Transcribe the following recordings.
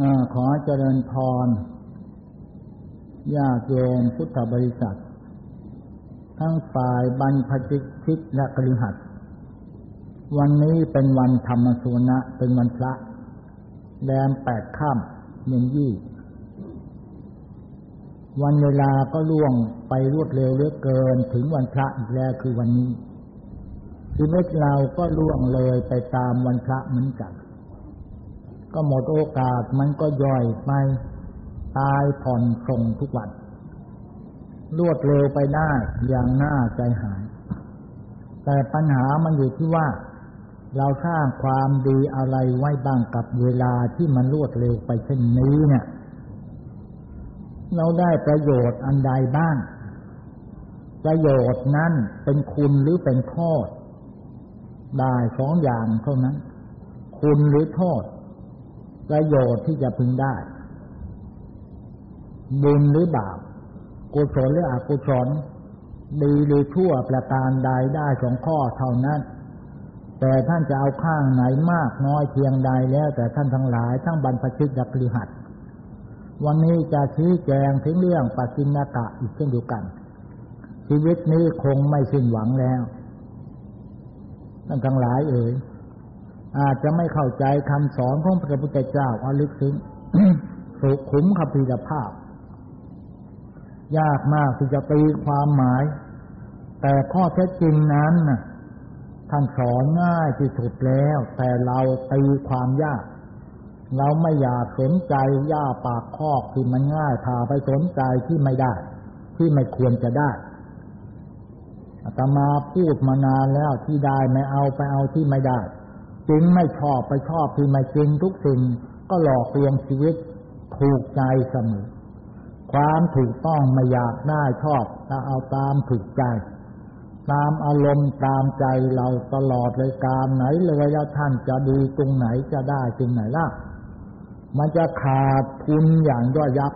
อขอเจริญพรญาติโยมพุทธบริษัท ทั้งฝ่ายบรรพจิตชิตและกริหัดวันนี้เป็นวันธรรมสุนะเป็นวันพระ แรมแปดข้ามเย็นยี่ วันเวลาก็ล่วงไปรวดเร็วเหลือเกินถึงวันพระอีกแล้วคือวันนี้ชีวิตเราก็ล่วงเลยไปตามวันพระเหมือนกัน ก็หมดโอกาสมันก็ย่อยไป ตายผ่อนส่งทุกวันรวดเร็วไปได้อย่างน่าใจหาย แต่ปัญหามันอยู่ที่ว่า เราสร้างความดีอะไรไว้บ้างกับเวลาที่มันรวดเร็วไปเช่นนี้เนี่ย เราได้ประโยชน์อันใดบ้าง ประโยชน์นั้นเป็นคุณหรือเป็นโทษได้สองอย่างเท่านั้น คุณหรือโทษ ประโยชน์ที่จะพึงได้ บุญหรือบาปกุศลหรืออกุศลดีหรือชั่วประการใดได้สองข้อเท่านั้น แต่ท่านจะเอาข้างไหนมากน้อยเพียงใดแล้ว แต่ท่านทั้งหลายทั้งบรรพชิตและคริหัดวันนี้จะชี้แจงถึงเรื่องปัจจินกะอีกเช่นเดียวกัน ชีวิตนี้คงไม่สิ้นหวังแล้วท่านทั้งหลายเอ่ย อาจจะไม่เข้าใจคำสอนของพระพุทธเจ้าอลึกซึ้งสุขุมขพีรภาพ ยากมากที่จะตีความหมาย แต่ข้อเท็จจริงนั้นท่านสอนง่ายที่สุดแล้ว แต่เราตีความยาก เราไม่อยากสนใจย่าปากคอกที่มันง่ายพาไปสนใจที่ไม่ได้ ที่ไม่ควรจะได้อาตมาพูดมานานแล้วที่ได้ไม่เอาไปเอาที่ไม่ได้ จริงไม่ชอบไปชอบที่ไม่จริงทุกสิ่งก็หลอกเลวงชีวิตถูกใจเสมอ ความถูกต้องไม่อยากได้ชอบถ้าเอาตามถูกใจ ตามอารมณ์ตามใจเราตลอดเลยการไหนเลยแล้วท่านจะดีตรงไหนจะได้ตรงไหนล่ะ มันจะขาดทุนอย่างย่อยยับ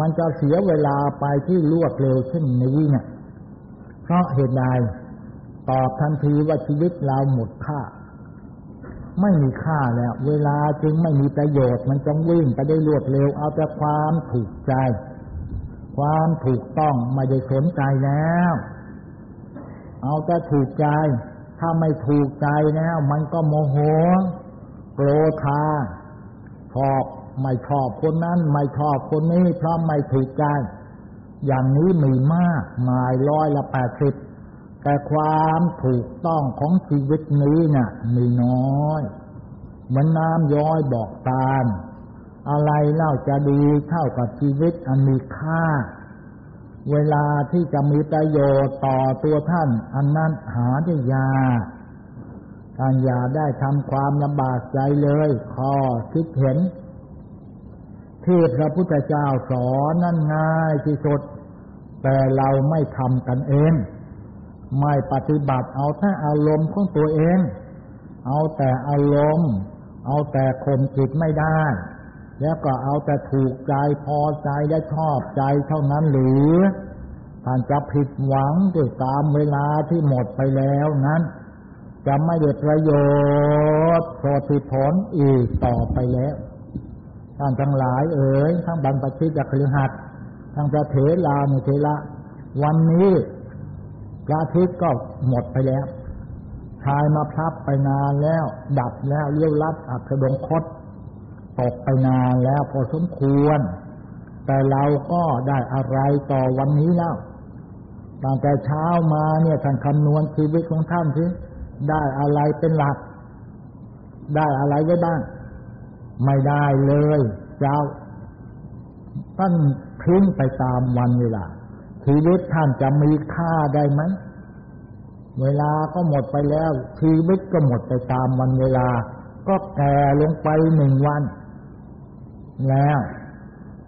มันจะเสียเวลาไปที่รวดเร็วเช่นนี้เนี่ยเพราะเหตุใดตอบทันทีว่าชีวิตเราหมดค่า ไม่มีค่าแล้ว เวลาจึงไม่มีประโยชน์ มันจงวิ่งไปได้รวดเร็ว เอาแต่ความถูกใจ ความถูกต้องไม่ได้สนใจแล้ว เอาแต่ถูกใจ ถ้าไม่ถูกใจแล้ว มันก็โมโหโกรธาชอบไม่ชอบคนนั้น ไม่ชอบคนนี้เพราะไม่ถูกใจ อย่างนี้มีมากมายร้อยละแปดสิบ แต่ความถูกต้องของชีวิตนี้นะ่ะมีน้อย เหมือนน้ำย้อยบอกตาล อะไรเล่าจะดีเท่ากับชีวิตอันมีค่า เวลาที่จะมีประโยชน์ต่อตัวท่าน อันนั้นหาได้ยากท่านอย่าได้ทำความลำบากใจเลยข้อคิดเห็น ที่พระพุทธเจ้าสอนนั่นง่ายที่สุด แต่เราไม่ทำกันเอง ไม่ปฏิบัติเอาแต่อารมณ์ของตัวเอง เอาแต่อารมณ์ เอาแต่ข่มจิตไม่ได้ แล้วก็เอาแต่ถูกใจพอใจและชอบใจเท่านั้นหรือท่านจะผิดหวังด้วยตามเวลาที่หมดไปแล้วนั้น จะไม่ได้ประโยชน์โสติผลอีกต่อไปแล้ว ท่านทั้งหลายเอ๋ยทั้งบรรพชิตจักรหัดทั้งพระเถลานุเทระวันนี้ พระอาทิตย์ก็หมดไปแล้วชายมาพับไปนานแล้ว ดับแล้วเลี้ยวลัดอักดงคตตกไปนานแล้วพอสมควร แต่เราก็ได้อะไรต่อวันนี้แล้วตั้งแต่เช้ามาเนี่ยท่านคำนวณชีวิตของท่านที่ได้อะไรเป็นหลัก ได้อะไรไว้บ้าง ไม่ได้เลย เจ้าท่านทิ้งไปตามวันเวลา ชีวิตท่านจะมีค่าได้ไหม เวลาก็หมดไปแล้ว ชีวิตก็หมดไปตามวันเวลา ก็แก่ลงไปหนึ่งวัน แล้ว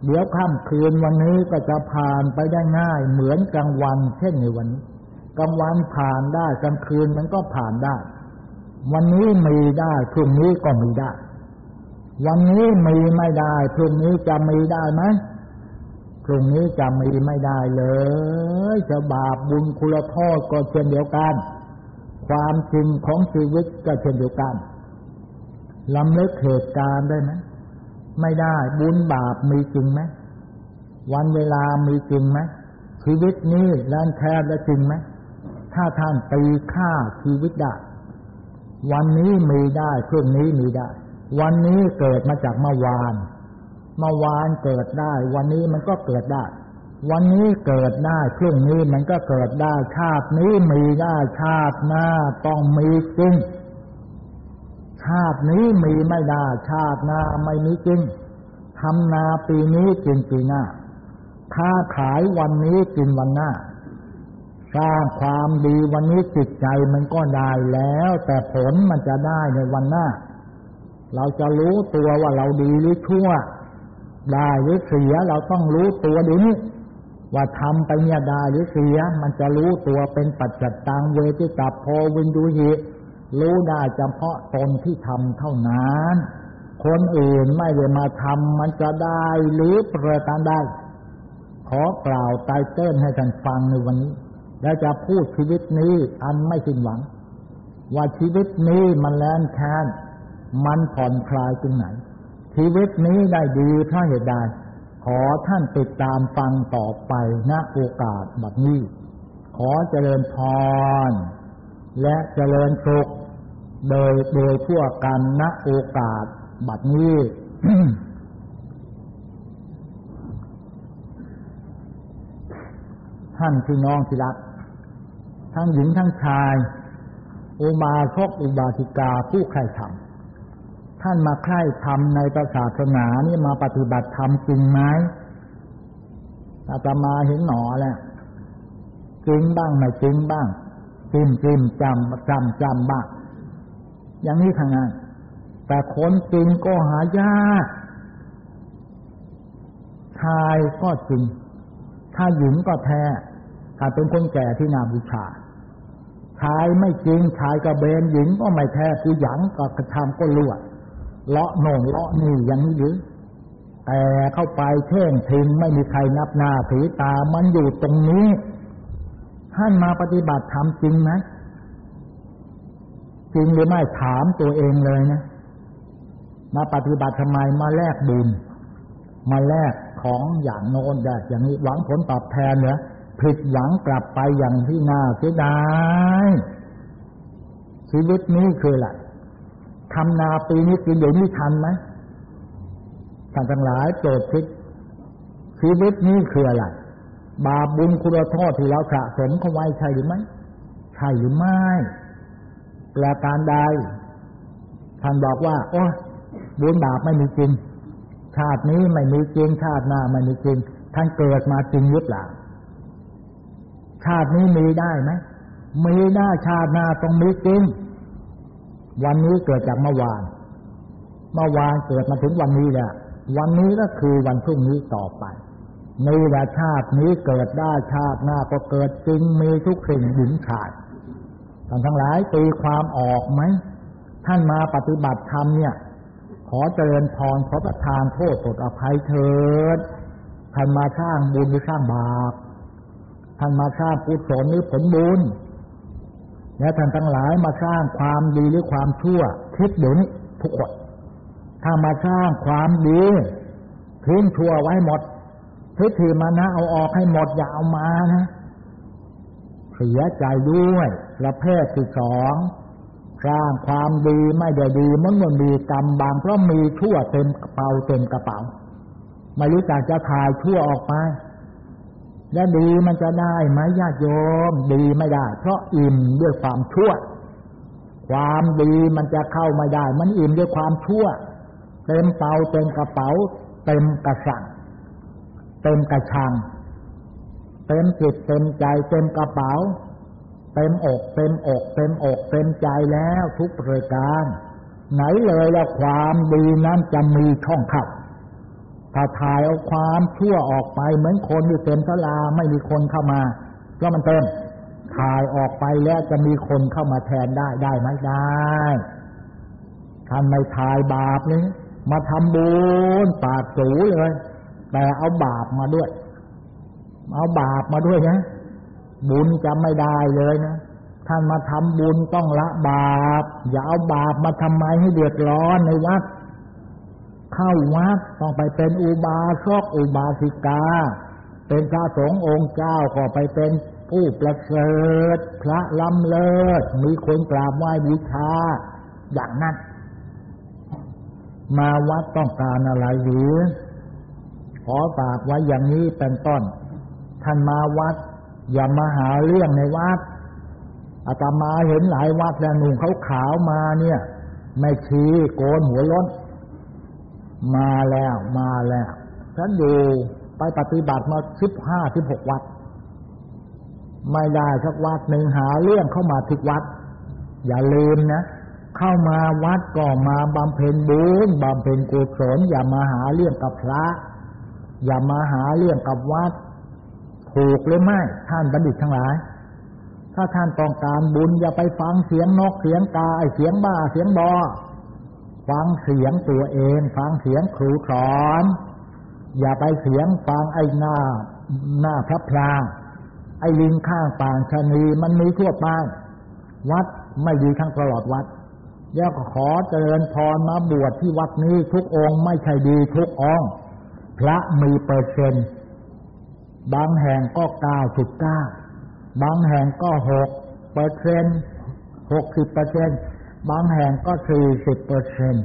เดี๋ยวค่ำคืนวันนี้ก็จะผ่านไปได้ง่าย เหมือนกลางวัน เช่นในวันนี้กลางวันผ่านได้กลางคืนมันก็ผ่านได้ วันนี้มีได้พรุ่งนี้ก็มีได้ วันนี้มีไม่ได้พรุ่งนี้จะมีได้ไหม รุ่งนี้จะมีไม่ได้เลยจะบาปบุญคุณโทษก็เช่นเดียวกัน ความจริงของชีวิตก็เช่นเดียวกันลำเลิกเหตุการณ์ได้ไหมไม่ได้บุญบาปมีจริงไหมวันเวลามีจริงไหมชีวิตนี้แลนแคบและจริงไหมถ้าท่านตีค่าชีวิตได้วันนี้มีได้พรุ่งนี้มีได้ วันนี้เกิดมาจากเมื่อวาน เมื่อวานเกิดได้ วันนี้มันก็เกิดได้ วันนี้เกิดได้พรุ่งนี้มันก็เกิดได้ ชาตินี้มีได้ชาติหน้าต้องมีจริง ชาตินี้มีไม่ได้ ชาติหน้าไม่มีจริงทำนาปีนี้จริงปีหน้าค้าขายวันนี้กินวันหน้า สร้างความดีวันนี้จิตใจมันก็ได้แล้ว แต่ผลมันจะได้ในวันหน้า เราจะรู้ตัวว่าเราดีหรือชั่ว ได้หรือเสียเราต้องรู้ตัวดีนี้ว่าทำไปเนี่ยได้หรือเสีย มันจะรู้ตัวเป็นปัจจัตตังเวทิตาโพวินดูหิรู้ได้เฉพาะตนที่ทำเท่านั้น คนอื่นไม่ได้มาทำมันจะได้หรือเประการได้ ขอกล่าวไตเติ้ลให้ท่านฟังในวันนี้ และจะพูดชีวิตนี้อันไม่สิ้นหวัง ว่าชีวิตนี้มันแลนแค้นมันผ่อนคลายตรงไหน ชีวิตนี้ได้ดีเพราเหตุใดขอท่านติดตามฟังต่อไปณโอกาสแบบนี้ ขอเจริญพร และเจริญสุขโดยโดยทั่วกันณโอกาสบัดนี้ท่านพี่น้องที่รัก ทั้งหญิงทั้งชาย อุบาสกอุบาสิกาผู้ใครทำ ท่านมาใคร่ทำในศาสนานี่มาปฏิบัติธรรมจริงไหมอาตมาเห็นหนอแหล้วจริงบ้างไม่จริงบ้างจิ้มจิ้มจำจำจำบ้างอย่างนี้ทางนั้นแต่คนจริงก็หายากชายก็จริง ถ้าหญิงก็แท้ ถ้าเป็นคนแก่ที่นาบูชา ชายไม่จริง ชายกระเบนหญิงก็ไม่แท้คือหยังก็กระทำก็ลวด เลาะโน่นเลาะนี่อย่างนี้หรือแต่เข้าไปเท่งทิ้งไม่มีใครนับหน้าถือตามันอยู่ตรงนี้ท่านมาปฏิบัติธรรมจริงไหมจริงหรือไม่ถามตัวเองเลยนะมาปฏิบัติทำไมมาแลกบุญมาแลกของอย่างโน้นแบบอย่างนี้หวังผลตอบแทนเหรอผิดหวังกลับไปอย่างที่น่าเสียดายชีวิตนี้คืออะไร ทำนาปีนี้กินเดี๋ยวนี้ทันไหมท่านทั้งหลายโปรดคิดชีวิตนี้คืออะไรบาปบุญคุณโทษที่เราสะสมเข้าไว้ใช่หรือไม่ใช่หรือไม่ประการใดท่านบอกว่าโอ้บุญบาปไม่มีจริง ชาตินี้ไม่มีจริง ชาติหน้าไม่มีจริง ท่านเกิดมาจริงหรือเปล่าชาตินี้มีได้ไหมมีได้ชาติหน้าต้องมีจริง วันนี้เกิดจากเมื่อวาน เมื่อวานเกิดมาถึงวันนี้แหละ วันนี้ก็คือวันพรุ่งนี้ต่อไปนี่แหละชาตินี้เกิดได้ชาติหน้าก็เกิดจริงมีทุกสิ่งหญิงชายท่านทั้งหลายตีความออกไหมท่านมาปฏิบัติธรรมเนี่ย ขอเจริญพรขอประทานโทษปลดอภัยเถิดท่านมาสร้างบุญหรือสร้างบาปท่านมาสร้างกุศลหรือผลบุญ และท่านทั้งหลายมาสร้างความดีหรือความชั่วคิดเดี๋ยวนี้ทุกคนถ้ามาสร้างความดีทิ้งชั่วไว้หมดทิฏฐิมานะเอาออกให้หมดอย่าเอามานะเสียใจด้วยประเภทที่สองสร้างความดีไม่ได้ดีมันมันมีกรรมบางเพราะมีชั่วเต็มกระเป๋าเต็มกระเป๋า ไม่รู้จักจะถ่ายชั่วออกไป และดีมันจะได้ไหมญาติโยม ดีไม่ได้ เพราะอิ่มด้วยความชั่ว ความดีมันจะเข้าไม่ได้ มันอิ่มด้วยความชั่ว เต็มเป๋าเต็มกระเป๋า เต็มกระสังเต็มกระชัง เต็มจิตเต็มใจ เต็มกระเป๋า เต็มอกเต็มอก เต็มอกเต็มใจแล้วทุกประการ ไหนเลยแล้วความดีนั้นจะมีช่องเข้า ถ้าถ่ายเอาความชั่วออกไป เหมือนคนที่เต็มสลาไม่มีคนเข้ามาเพราะมันเต็มถ่ายออกไปแล้วจะมีคนเข้ามาแทนได้ได้ไหมได้ท่านไม่ถ่ายบาปนี้มาทำบุญปาดสูเลย แต่เอาบาปมาด้วย เอาบาปมาด้วยนะบุญจะไม่ได้เลยนะท่านมาทำบุญต้องละบาป อย่าเอาบาปมาทำไมให้เดือดร้อนในวัด เข้าวัดต้องไปเป็นอุบาสกอุบาสิกา เป็นพระสงฆ์องค์เจ้าก็ไปเป็นผู้ประเสริฐพระล้ำเลิศมีคนกราบไหว้บูชาอย่างนั้น มาวัดต้องการอะไรหรือขอฝากไว้อย่างนี้เป็นต้น ท่านมาวัด อย่ามาหาเรื่องในวัดอาตมาเห็นหลายวัดแล้วหนุ่มเขาขาวมาเนี่ย ไม่ชี้โกนหัวล้น มาแล้วมาแล้วฉันอยู่ไปปฏิบัติมาสิบห้าสิบหกวัด ไม่ได้สักวัดหนึ่งหาเรื่องเข้ามาทุกวัด อย่าลืมนะเข้ามาวัดก็มาบำเพ็ญบุญบำเพ็ญกุศลอย่ามาหาเรื่องกับพระ อย่ามาหาเรื่องกับวัด ถูกหรือไม่ท่านบัณฑิตทั้งหลาย ถ้าท่านต้องการบุญอย่าไปฟังเสียงนกเสียงกาไอเสียงบ้าเสียงบอ ฟังเสียงตัวเอง ฟังเสียงครูสอน อย่าไปเสียงฟังไอ้หน้า หน้าพระพลาไอ้ลิงข้างป่างชนีมันมีทั่วไปวัดไม่ดีทั้งตลอดวัดแล้วขอเจริญพรมาบวชที่วัดนี้ทุกองค์ไม่ใช่ดีทุกองค์พระมีเปอร์เซ็นต์บางแห่งก็เก้าสิบเก้าบางแห่งก็หกเปอร์เซ็นต์หกสิบเปอร์เซ็นต์ บางแห่งก็สี่สิบเปอร์เซ็นต์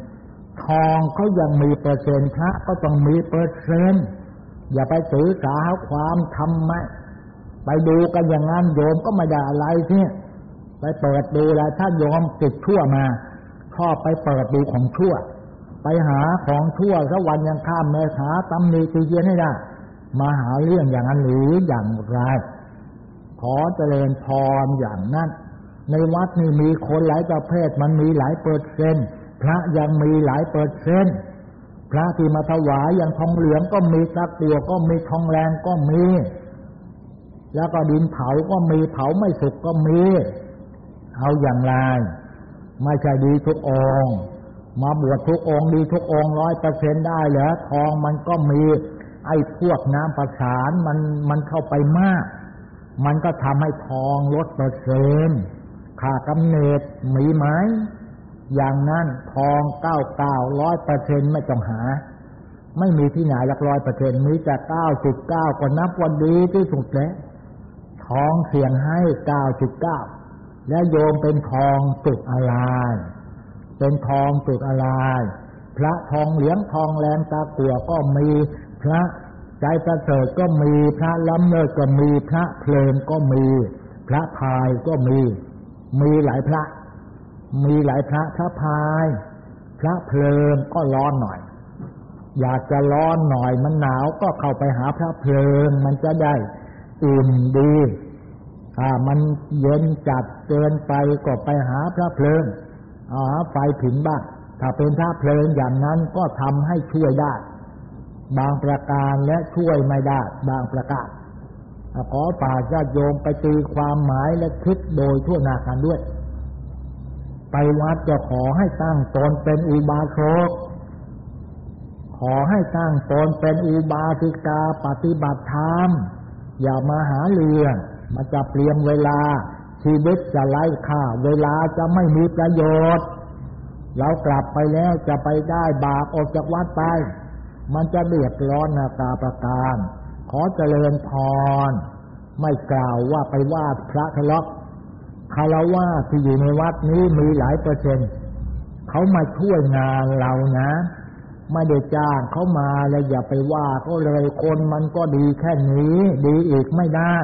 ทองเขายังมีเปอร์เซ็นต์พระก็ต้องมีเปอร์เซ็นต์อย่าไปถือสาความทำไมไปดูกันอย่างนั้นโยมก็ไม่ได้อะไรที่ไปเปิดดูแล้วถ้าโยมติดชั่วมาชอบไปเปิดดูของชั่ว ไปหาของชั่วสักวันยังข้ามเมษาตำหนิตีเยียนให้ได้ มาหาเรื่องอย่างนั้นหรืออย่างไรขอเจริญพรอย่างนั้น ในวัดนี่มีคนหลายประเภทมันมีหลายเปอร์เซ็นต์พระยังมีหลายเปอร์เซ็นต์พระที่มาถวายอย่างทองเหลืองก็มีตะกัวก็มีทองแรงก็มี แล้วก็ดินเผาก็มีเผาไม่สุกก็มี เอาอย่างไรไม่ใช่ดีทุกองมาบวชทุกองดีทุกองร้อยเปอร์เซ็นได้เหรอทองมันก็มี ไอ้พวกน้ำประสานมันมันเข้าไปมาก มันก็ทำให้ทองลดเปอร์เซ็นต์ ค่ากำเนิดมีไหมอย่างนั้นทองเก้าเก้าร้อยเปอร์เซ็นไม่ต้องหา ไม่มีที่ไหนหลักร้อยเปอร์เซ็นมีแต่เก้าสิบเก้าก็นับวันดีที่สุดแล้วทองเสียงให้เก้าสิบเก้าและโยมเป็นทองจุดอะไรเป็นทองจุดอะไรพระทองเหลืองทองแรงตากัวก็มีพระใจประเสริฐก็มีพระล้ำเลิศก็มีพระเพลินก็มี พระพายก็มี มีหลายพระ มีหลายพระพระพาย พระเพลินก็ร้อนหน่อย อยากจะร้อนหน่อยมันหนาวก็เข้าไปหาพระเพลินมันจะได้อุ่นดีถ้ามันเย็นจัดเกินไปก็ไปหาพระเพลินเอาหาไฟผิงบ้างถ้าเป็นพระเพลินอย่างนั้นก็ทำให้ช่วยได้ บางประการและช่วยไม่ได้ บางประการ ขอฝากญาติโยมไปตีความหมายและคิดโดยทั่วหน้ากันด้วย ไปวัดจะขอให้ตั้งตนเป็นอุบาสกขอให้ตั้งตนเป็นอุบาสิกาปฏิบัติธรรมอย่ามาหาเรื่องมันจะเปลี่ยนเวลา ชีวิตจะไร้ค่า เวลาจะไม่มีประโยชน์เรากลับไปแล้วจะไปได้บาปออกจากวัดไป มันจะเดือดร้อนนาตาประการ ขอเจริญพร ไม่กล่าวว่าไปว่าพระทะเลาะคารวะที่อยู่ในวัดนี้มีหลายเปอร์เซ็นต์เขามาช่วยงานเรานะไม่ได้จ้างเขามาแล้วอย่าไปว่าเขาเลยคนมันก็ดีแค่นี้ ดีอีกไม่ได้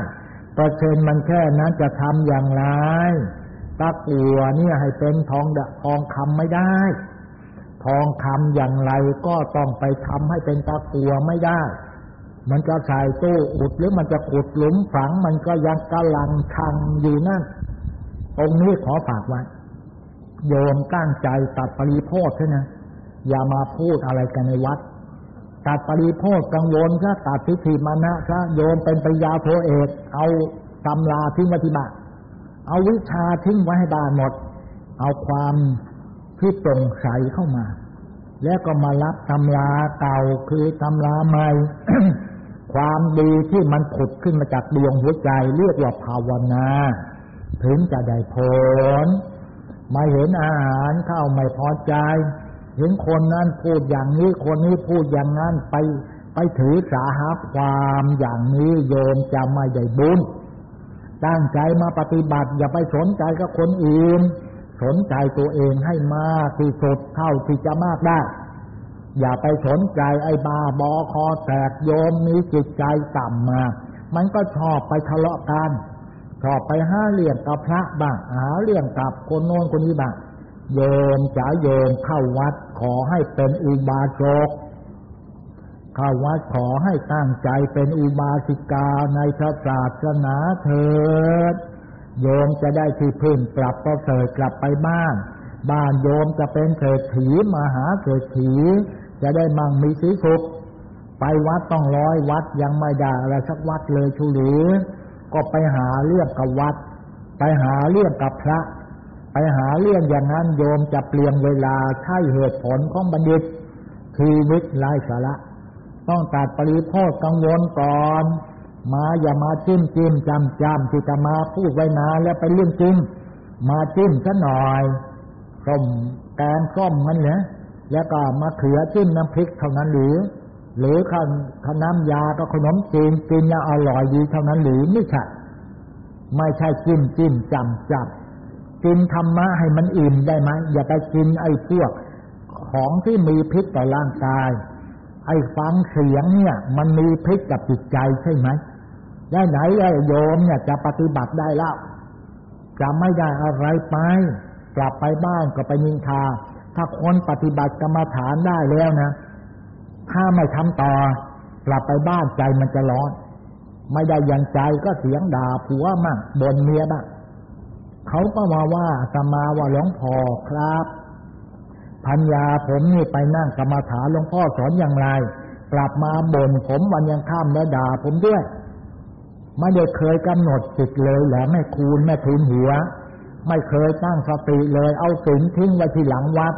เปอร์เซ็นต์มันแค่นั้นจะทำอย่างไรตะกัวเนี่ยให้เป็นทองทองคำไม่ได้ ทองคำอย่างไรก็ต้องไปทำให้เป็นตะกัวไม่ได้ มันจะใส่ตู้อุดหรือมันจะขุดหลุมฝัง มันก็ยังกำลังชังอยู่นั่นตรงนี้ขอฝากไว้โยมตั้งใจตัดปริโภคใช่ไหมอย่ามาพูดอะไรกันในวัด ตัดปริโภคกังวลซะตัดทิฏฐิมานะซะโยมเป็นปริยาโทเอกเอาตำราทิ้งไว้ที่บ้านเอาวิชาทิ้งไว้ให้บ้านหมด เอาความที่ตรงใสเข้ามา แล้วก็มารับตำราเก่าคือตำราใหม่ ความดีที่มันผุดขึ้นมาจากดวงหัวใจเรียกว่าภาวนา ถึงจะได้ผลมาเห็นอาหารเข้าไม่พอใจ เห็นคนนั้นพูดอย่างนี้ คนนี้พูดอย่างนั้นไปไปถือสาหาความอย่างนี้โยมจะไม่ได้บุญตั้งใจมาปฏิบัติ อย่าไปสนใจกับคนอื่น สนใจตัวเองให้มากที่สุดเท่าที่จะมากได้ อย่าไปสนใจไอ้บาบอคอแตกโยมมีจิตใจต่ำมา มันก็ชอบไปทะเลาะกันชอบไปห้าเหลี่ยงกับพระบ้างหาเลี่ยงกับคนโน้นคนนี้บ้างโยมจ๋าโยมเข้าวัดขอให้เป็นอุบาสกเข้าวัดขอให้ตั้งใจเป็นอุบาสิกาในพระศาสนาเถิด โยมจะได้ที่พึ่งกลับก็เสดกลับไปบ้าน บ้านโยมจะเป็นเศรษฐีมหาเศรษฐีจะได้มั่งมีสีสุข ไปวัดต้องร้อยวัดยังไม่ได้อะไรสักวัดเลยชุลีก็ไปหาเรื่องกับวัด ไปหาเรื่องกับพระ ไปหาเรื่องอย่างนั้นโยมจะเปลี่ยนเวลาใช่เหตุผลของบัณฑิตชีวิตไร้สาระ ต้องตัดปริโภคกังวลก่อน มาอย่ามาจิ้มจิ้มจำจำที่จะมาพูดไว้นานแล้วไปเรื่องจริงมาจิ้มซะหน่อย ส้มแกงส้มมันเนี่ยแล้วก็มาเขือจิ้มน้ำพริกเท่านั้นหรือ หรือข้าวขน้ำยาก็ขนมจีนกินแล้วอร่อยดีเท่านั้นหรือไม่ใช่ไม่ใช่จิ้มจิ้มจำจำกินธรรมะให้มันอิ่มได้ไหมอย่าไปกินไอ้พวก ของที่มีพิษต่อร่างกาย ไอ้ฟังเสียงเนี่ย มันมีพิษกับจิตใจใช่ไหมได้ไหนไอ้โยมเนี่ยจะปฏิบัติได้แล้วจะไม่ได้อะไรไป กลับไปบ้านก็ไปนินทา ถ้าคนปฏิบัติกรรมฐานได้แล้วนะ ถ้าไม่ทำต่อกลับไปบ้านใจมันจะร้อน ไม่ได้ยันใจก็เสียงด่าผัวมั่งบ่นเมียบ้างเขาก็มาว่าสมาว่าหลวงพ่อครับพัญญาผมนี่ไปนั่งกรรมฐานหลวงพ่อสอนอย่างไร กลับมาบ่นผมวันยังข้ามแล้วด่าผมด้วย ไม่ได้เคยกำหนดจิตเลยแหละแม่คูณแม่ทุนหัว ไม่เคยตั้งสติเลย เอาสิงทิ้งไว้ที่หลังวัด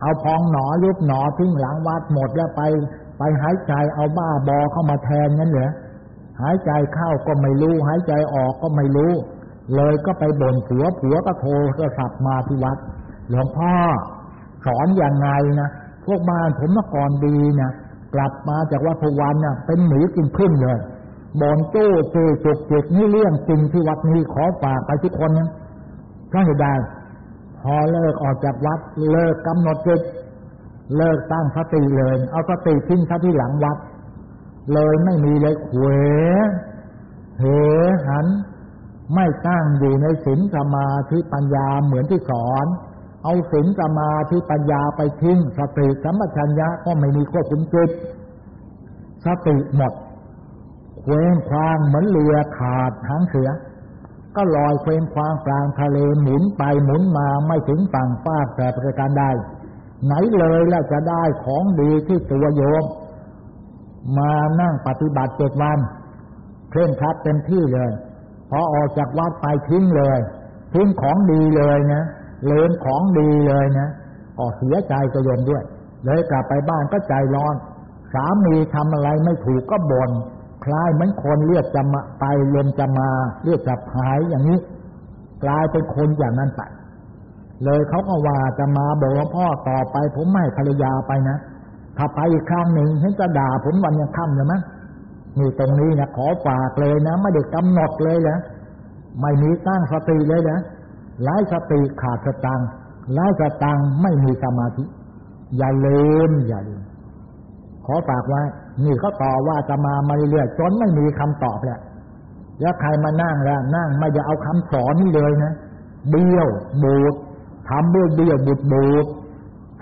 เอาพองหนอยุบหนอทิ้งหลังวัดหมดแล้วไป ไปหายใจเอาบ้าบอเข้ามาแทนนั่นเหรอหายใจเข้าก็ไม่รู้ หายใจออกก็ไม่รู้ เลยก็ไปบ่นผัวผัวก็โทรก็สับมาที่วัด หลวงพ่อ สอนอย่างไงนะพวกบ้านผมเมื่อก่อนดีนะกลับมาจากวัดพวันนะ่ะ เป็นหมีกินขึ้นเลยบอนตู้เจจุกจิกนี่เรื่องจริงที่วัดนี้ขอฝากไปทุกคนนะ ก็เหตุใดพอเลิกออกจากวัด เลิกกำหนดจิตเลิกตั้งสติเลย เอาสติทิ้งซะที่หลังวัด เลยไม่มีเลยเขวเหหัน ไม่ตั้งอยู่ในศีลสมาธิปัญญาเหมือนที่สอน เอาศีลสมาธิปัญญาไปทิ้งสติสัมปชัญญะก็ไม่มีควบคุมจิตสติหมดเคว้งคว้างเหมือนเรือขาดหางเสือ ก็ลอยเคว้งคว้างกลางทะเลหมุนไปหมุนมาไม่ถึงฝั่งฟากแต่ประการใดไหนเลยแล้วจะได้ของดีที่ตัวโยม มานั่งปฏิบัติเจ็ดวันเคร่งครัดเต็มที่เลย พอออกจากวัดไปทิ้งเลย ทิ้งของดีเลยนะเลนของดีเลยนะก็เสียใจกระยมด้วย เลยกลับไปบ้านก็ใจร้อน สามีทำอะไรไม่ถูกก็บน่น คล้ายเหมือนคนเรียกจะมาไปลมจะมาเรียกจะหายอย่างนี้ กลายเป็นคนอย่างนั้นไปเลยเขาก็ว่าจะมาบอกว่าพ่อต่อไป ผมไม่ภรรยาไปนะถ้าไปอีกครั้งหนึ่งเห็นจะด่าผมวันยังค่ำเลยมั้งนี่ตรงนี้นะขอฝากเลยนะไม่ได้กำหนดเลยนะไม่มีตั้งสติเลยนะไร้สติขาดสตังไร้สตังไม่มีสมาธิ อย่าลืมอย่าลืมขอฝากไว้ นี่เขาต่อว่าจะมามาเรื่อยจนไม่มีคำตอบแหล้วแล้วใครมานั่งแล้วนั่งไม่จะเอาคำสอนนี่เลยนะเบี้ยวบูดทำเบี้ยวเบี้ยวบูดบูด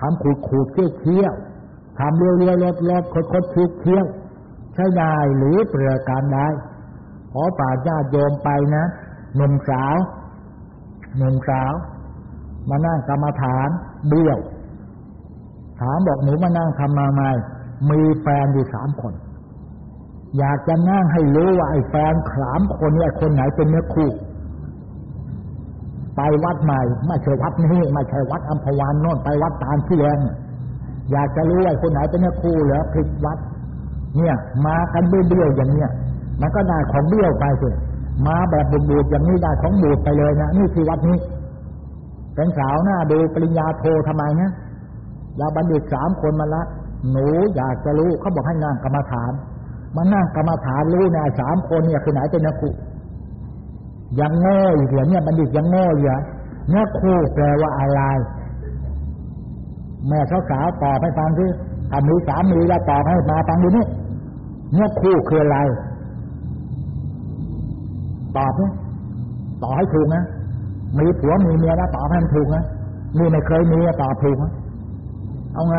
ทำขูดขูดเคี้ยวเคี้ยวทำเลี้ยวเลี้ยวลดลดคดคดเคี้ยวเคี้ยวใช้ได้หรือเปลือการได้ขอฝากญาติโยมไปนะหนุ่มสาวหนุ่มสาว มานั่งกรรมฐานเบี้ยว ถามบอกหนูมานั่งทำมาไหม มีแฟนอยู่สามคน อยากจะนั่งให้รู้ว่าไอ้แฟนสามคนนี้คนไหนเป็นเนื้อคู่ ไปวัดใหม่ไม่ใช่วัดนี้ไม่ใช่วัดอัมพวานโน่นไปวัดตาลที่แรงอยากจะรู้ว่าคนไหนเป็นเนื้อคู่เหรอผิดวัด เนี่ย มากันเบี้ยวๆอย่างเนี้ยมันก็ได้ของเบี้ยวไปสิมาแบบบูดๆอย่างนี้ได้ของบูดไปเลยนะนี่คือวัดนี้เป็นสาวหน้าดูปริญญาโททำไมนะแล้วบัณฑิตสามคนมาละ หนูอยากจะรู้เขาบอกให้นั่งกรรมฐานมานั่งกรรมฐานรู้เนี่ยสามคนเนี่ยคือไหนเป็นนักขุยังโง่อีกเหรอเนี่ยบัณฑิตยังโง่อยู่เหรอนี่ยคู่แปลว่าอะไร แม่สาวสาวตอบให้ฟังที่ถ้ามีสามีแล้วตอบให้มาฟังดูนี่เนี่ยคู่คืออะไร ตอบเนี่ยตอบให้ถูกนะมีผัวมีเมียแล้วตอบให้มันถูกนะนี่ไม่เคยมีตอบถูกนะเอาไง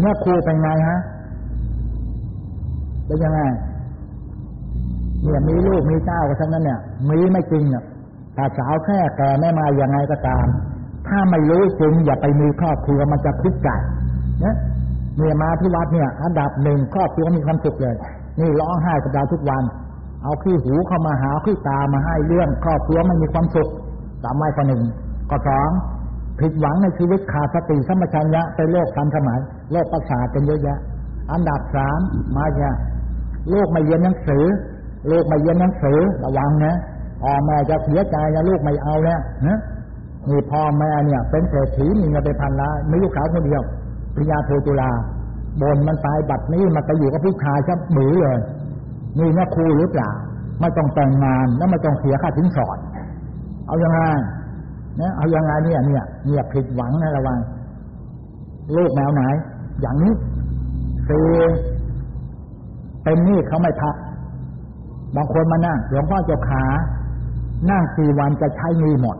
เนี่ยครูเป็นไงฮะเป็นยังไงเนี่ยมีลูกมีเจ้าก็ทั้งนั้นเนี่ย มีไม่จริงอะแต่สาวแค่แก่ไม่มาอย่างไงก็ตาม ถ้าไม่รู้จริงอย่าไปมีครอบครัวมันจะคุกใจเนี่ยเนี่ยมาที่วัดเนี่ย อันดับหนึ่งครอบครัวมีความสุขเลย นี่ร้องไห้กับเราทุกวัน เอาขี้หูเข้ามาหาขี้ตามาให้เรื่องครอบครัวไม่มีความสุขสามไว้ข้อหนึ่งก็สองผิดหวังในชีวิตขาดสติสัมปชัญญะเป็นโรคทันสมัย โรคประสาทเป็นเยอะแยะ อันดับสามมาเนี่ยลูกไม่เรียนหนังสือ ลูกไม่เรียนหนังสือระวังนะพ่อแม่จะเสียใจนะลูกไม่เอาเนี่ยนะนี่พ่อแม่เนี่ย เป็นเศรษฐีมีเงินไปพันล้านมีลูกสาวคนเดียวปริญญาโทจุฬาบนมันตายบัดนี้มันไปอยู่กับผู้ชายชับหมือเลยนี่นะครูหรือเปล่าไม่ต้องแต่งงานแล้วไม่ต้องเสียค่าสินสอดเอายังไงนะเอายังไงเนี่ยเนี่ยเนี่ยผิดหวังนะระวังลูกแมวไหน อย่างนี้คือเป็นนี่เขาไม่พัก บางคนมานั่งหลวงพ่อเจ้าขา นั่งสี่วันจะใช้นี่หมด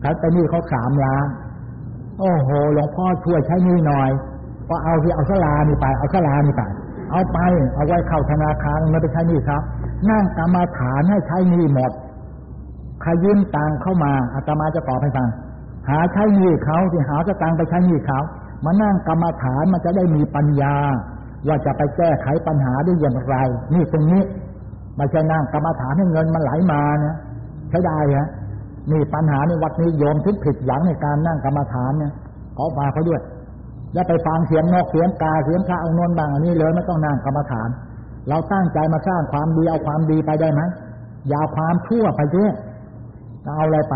เขาไปนี่เขาสามล้านโอ้โห หลวงพ่อช่วยใช้นี่หน่อยก็เอาที่เอาสลานี่ไป เอาสลานี่ไป เอาไป เอาไว้เข้าธนาคารเงินไปใช้นี่ครับ นั่งกรรมาฐานให้ใช้นี่หมดใครยืมตังเข้ามาอาตมาจะตอบให้ฟังหาใช้นี่เขาที่หาจะตังไปใช้นี่เขา มานั่งกรรมฐานมันจะได้มีปัญญา ว่าจะไปแก้ไขปัญหาได้อย่างไร นี่ตรงนี้ไม่ใช่นั่งกรรมฐานให้เงินมันไหลมานะใช้ได้ฮะนี่ปัญหาในวัดนี้โยมทุกผิดหวังในการนั่งกรรมฐานเนี่ยขอมาเขาด้วย แล้วไปฟังเสียงนกเสียงกาเสียงพระองนนบางอันนี้เลยไม่ต้องนั่งกรรมฐาน เราตั้งใจมาสร้างความดีเอาความดีไปได้ไหมอย่าความชั่วไปเถอะเอาอะไรไป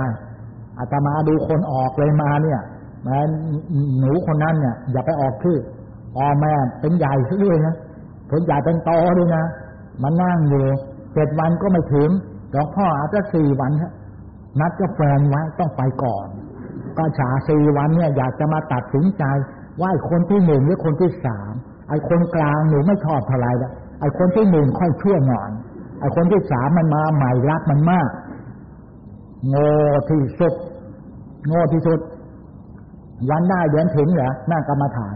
อาตมาดูคนออกเลยมาเนี่ย แม้หนูคนนั้นเนี่ย อย่าไปออกชื่อพ่อแม่เป็นใหญ่ซะด้วยนะเป็นใหญ่เป็นโตด้วยนะมานั่งอยู่เจ็ดวันก็ไม่ถึงหลวงพ่ออาจจะสี่วันฮะนัดกับแฟนไว้ต้องไปก่อน ก็ฉาสี่วันเนี่ย อยากจะมาตัดสินใจ ว่าไอ้คนที่หนึ่งหรือคนที่สามไอ้คนกลางหนูไม่ชอบเท่าไรล้วไอ้คนที่หนึ่งค่อยชั่วหน่อยไอ้คนที่สามมันมาใหม่รักมันมาก โง่ที่สุด โง่ที่สุด วันได้เดือนถึงเหรอนั่งกรรมฐาน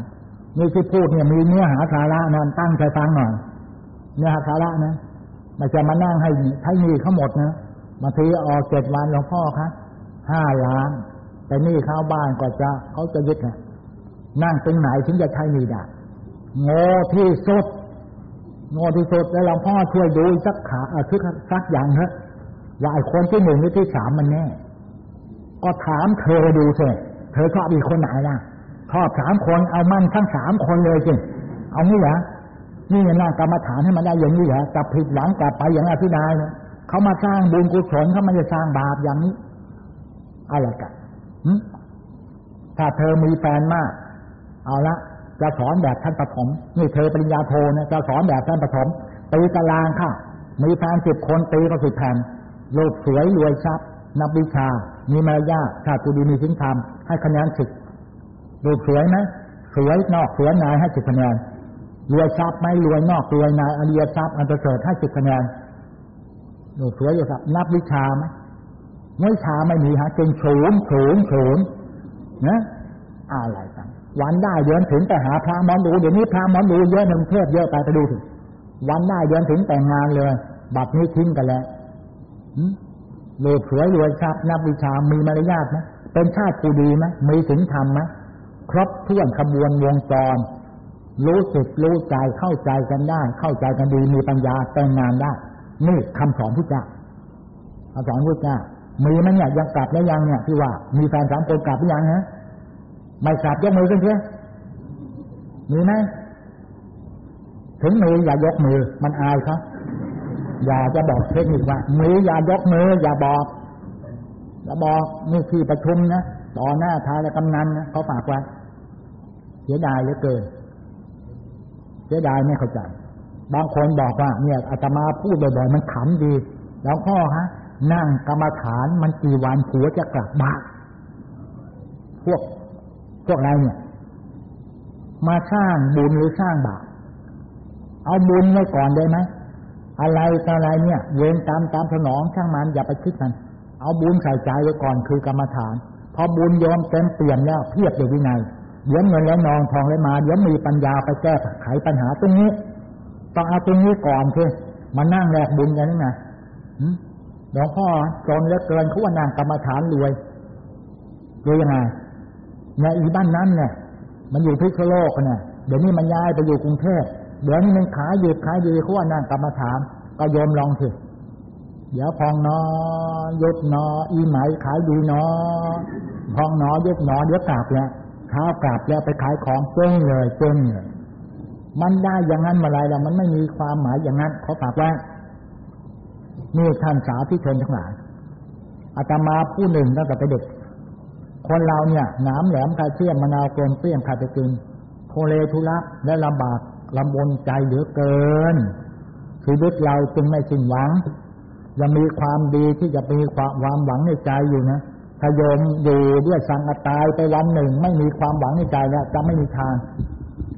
นี่ที่พูดเนี่ยมีเนื้อหาสาระนั่นตั้งใจฟังหน่อยเนื้อหาสาระนะไม่จะมานั่งให้ให้มีเขาหมดนะบางทีออกเจ็ดวันหลวงพ่อครับห้าล้านแต่นี่เข้าบ้านก็จะเขาจะยึดนะนั่งตรงไหนถึงจะใช้มีได้โง่ที่สุดโง่ที่สุดแล้วหลวงพ่อช่วยดูสักขาเออสักอย่างเถอะว่าไอ้คนที่หนึ่งหรือที่สามมันแน่ ก็ถามเธอดูสิ เธอชอบอีกคนไหนล่ะชอบสามคนเอามันทั้งสามคนเลยสิเอางี้เหรอนี่น่ากรรมฐานให้มันได้อย่างนี้เหรอกับผิดหวังกลับไปอย่างอธินายนะเขามาสร้างบุญกุศลเขาไม่ได้สร้างบาปอย่างนี้อะไรกันถ้าเธอมีแฟนมาก เอาละจะสอนแบบท่านปฐมนี่เธอปริญญาโทนะจะสอนแบบท่านปฐมตีตารางค่ะมีแฟนสิบคนตีก็สิบแผ่นลูกสวยรวยทรัพย์ นับวิชา มีมารยาทชาติดีมีสินธรรมให้คะแนนสิบลูกสวยไหมสวยนอกสวยในให้สิบคะแนนรวยทรัพย์ไหมรวยนอกรวยในอริยทรัพย์อันประเสริฐให้สิบคะแนนลูสวยอยู่ครับ นับวิชาไหมวิชาไม่มีฮะจึงศูนย์ศูนย์ศูนย์นะอะไรกันวันได้เดือนถึงไปหาพระมอนดูเดี๋ยวนี้พระมอนดูเยอะในกรุงเทพเยอะไปไปดูถึงวันได้เดือนถึงแต่งงานเลย บัดนี้ทิ้งกันแล้ว โลภสวยรวยทรัพย์นับวิชามีมารยาทไหมเป็นชาติผู้ดีไหมมีถึงธรรมไหมครบถ้วนขบวนวงจร รู้สึกรู้ใจเข้าใจกันได้ เข้าใจกันดีมีปัญญาแต่งงานได้นี่คำสอนพุทธเจ้าคำสอนพุทธเจ้ามีไหมเนี่ยยังกลับแล้วยังเนี่ยที่ว่า มีแฟนสามคนกลับหรือยังฮะไม่กลับยกมือขึ้นเถอะมีไหมถึงมืออย่ายกมือ มันอายเขา อย่าจะบอกเทคนิคว่ามืออย่ายกมือ อย่าบอกอย่าบอกนี่ที่ประชุมนะต่อหน้าทายและกำนันนะเขาฝากไว้เสียดายเหลือเกินเสียดายไม่เข้าใจบางคนบอกว่า เนี่ยอาตมาพูดบ่อยๆมันขำดี แล้วพ่อฮะ นั่งกรรมฐานมันกี่วันผัวจะกลับบ้านพวกพวกอะไรเนี่ย มาสร้างบุญหรือสร้างบาปเอาบุญไว้ก่อนได้ไหม อะไรต่ออะไรเนี่ย เวรตามตามสนองช่างมันอย่าไปคิดมัน เอาบุญใส่ใจไว้ก่อนคือกรรมฐาน พอบุญยอมเต็มเปลี่ยนแล้วเพียบเดี๋ยวินัยเดี๋ยวเงินแล้วนองทองเลยมาเดี๋ยวมีปัญญาไปแก้ไขปัญหาตรงนี้ ต้องเอาตรงนี้ก่อนคือมานั่งแลกบุญกันนี่ไงหลวงพ่อจนเหลือเกินเขาว่านั่งกรรมฐานรวยรวยยังไงในอีบ้านนั้นเนี่ยมันอยู่พิษโลกเนี่ยเดี๋ยวนี้มันย้ายไปอยู่กรุงเทพ เดี๋ยวนี้มันขายหยุดขายดีเขาว่านั่งกรรมฐานก็ยอมลองสิเดี๋ยวพองนอยุดนอ อีไหมขายดีนอ พองนอยุดนอเดี๋ยวกลับแล้วเช้าวกลับแล้วไปขายของเจ๊งเลยเจ๊งเลยมันได้อย่างนั้นมาไรแล้วมันไม่มีความหมายอย่างนั้นเขาฝากไว้นี่ท่านสาธิชนทั้งหลายอาตมาผู้หนึ่งตั้งแต่เด็ก คนเราเนี่ยหนามแหลมคาเชียมมะนาวกลมเปรี้ยงคาไปกินโคเลทุระและลำบาก ลำบนใจเหลือเกินชีวิตเราจึงไม่สิ้นหวังยังมีความดีที่จะมีความหวังในใจอยู่นะถ้าโยมอยู่ด้วยสังกตายไปวันหนึ่ง ไม่มีความหวังในใจแล้วจะไม่มีทาง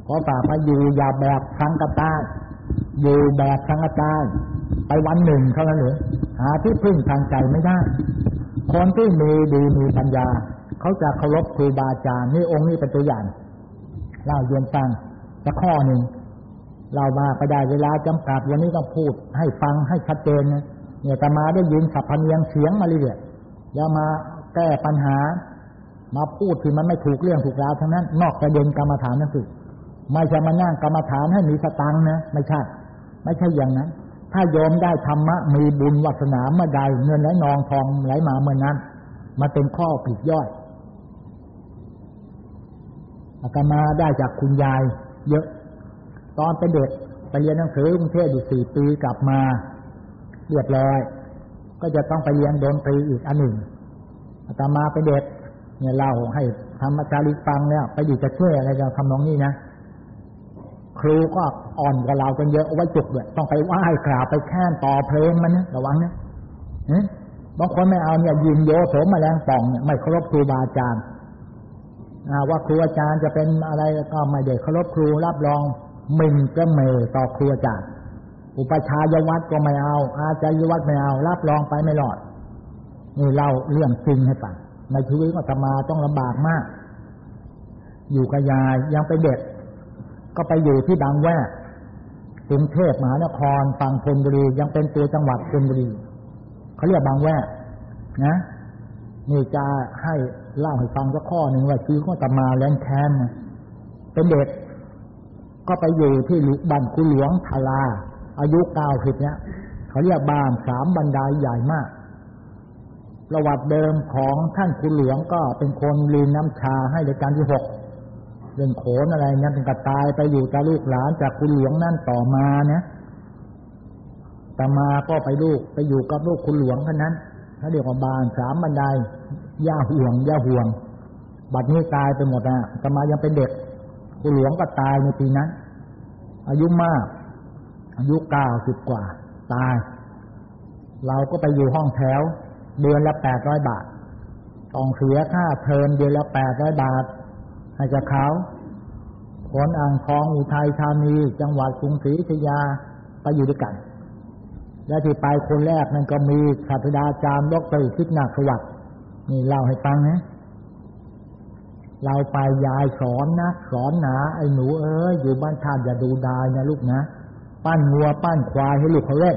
ขอฝากมาอยู่อย่าแบบสังกตายอยู่แบบสังกตายไปวันหนึ่งเท่านั้นหรือหาที่พึ่งทางใจไม่ได้ คนที่มีดีมีปัญญา เขาจะเคารพครูบาอาจารย์นี่องค์นี้เป็นตัวอย่างเล่าเยียนฟังสักข้อหนึ่ง เรามาไปได้เวลาจำกัดวันนี้ต้องพูดให้ฟังให้ชัดเจนนะเนี่ยตมาได้ยินสัพพเนียงเสียงมาเรื่อยๆแล้วมาแก้ปัญหา มาพูดที่มันไม่ถูกเรื่องถูกราวทั้งนั้น นอกประเด็นกรรมฐานนั่นคือไม่ใช่มานั่งกรรมฐานให้มีสตังนะไม่ใช่ ไม่ใช่อย่างนั้น ถ้าโยมได้ธรรมะมีบุญวัสนาเมื่อใดเงินไหลนองทองไหลมาเมื่อนั้นมาเป็นข้อผิดย่อยอาตมาได้จากคุณยายเยอะ ตอนเป็นเด็กไปเรียนหนังสือกรุงเทพอยู่สี่ปีกลับมาเรียบร้อย ก็จะต้องไปเรียนดนตรีอีกอันหนึ่งอาตมาเป็นเด็กเนี่ยเล่าให้ธรรมจาริฟังเนี่ยไปอยู่จะช่วยอะไรจะทำน้องนี้นะครูก็อ่อนกับเรากันเยอะไว้จุกด้วยต้องไปไหว้กราบไปแค้นต่อเพลงมันนะระวังนะบางคนไม่เอาเนี่ยยินโยโสมแมลงป่องเนี่ยไม่เคารพครูบาอาจารย์ว่าครูอาจารย์จะเป็นอะไรก็ไม่เด็กเคารพครูรับรอง มินก็เมต่อครูอาจารย์อุปชายวัดก็ไม่เอา อาจารย์วัดไม่เอา รับรองไปไม่รอด นี่เล่าเรื่องจริงให้ฟังในชีวิตก็ตมาต้องลำบากมาก อยู่กับยายยังไปเด็ก ก็ไปอยู่ที่บางแวกกรุงเทพมหานครฝั่งธนบุรียังเป็นตัวจังหวัดธนบุรีเขาเรียกบางแวกนะนี่จะให้เล่าให้ฟังสักข้อหนึ่งว่าชีวิตของตมาแรงแค้นเป็นเด็ก ก็ไปอยู่ที่หลุบ้านคุหลวงทาราอายุเก้าสิบเนี่ยเขาเรียกบ้านสามบันไดใหญ่มากประวัติเดิมของท่านคุณหลวงก็เป็นคนลีนน้ำชาให้ในการที่หกเรื่องโขนอะไรเนี่ยเป็นกระตายไปอยู่กับลูกหลานจากคุณหลวงนั่นต่อมาเนี่ยแต่อมาก็ไปลูกไปอยู่กับลูกคุณหลวงท่านนั้นเขาเรียกว่าบานสามบันไดย่าห่วงย่าห่วง บัดนี้ตายไปหมดอะต่อมายังเป็นเด็ก คุณหลวงก็ตายในปีนั้น อายุมาก อายุเก้าสิบกว่า ตาย เราก็ไปอยู่ห้องแถว เดือนละแปดร้อยบาท ต้องเสียค่าเทอมเดือนละแปดร้อยบาท ให้กับเขาคนอ่างทองอุทัยธานี จังหวัดกรุงศรีอยุธยาไปอยู่ด้วยกัน และที่ไปคนแรกนั่นก็มีศาสตราจารย์ดรทิศนาสวัสดิ์นี่เล่าให้ฟังนะ เราไปยายสอนนะสอนหนาไอ้หนูเอ้ยอยู่บ้านท่านอย่าดูดายนะลูกนะปั้นงัวปั้นควายให้ลูกเขาเล่น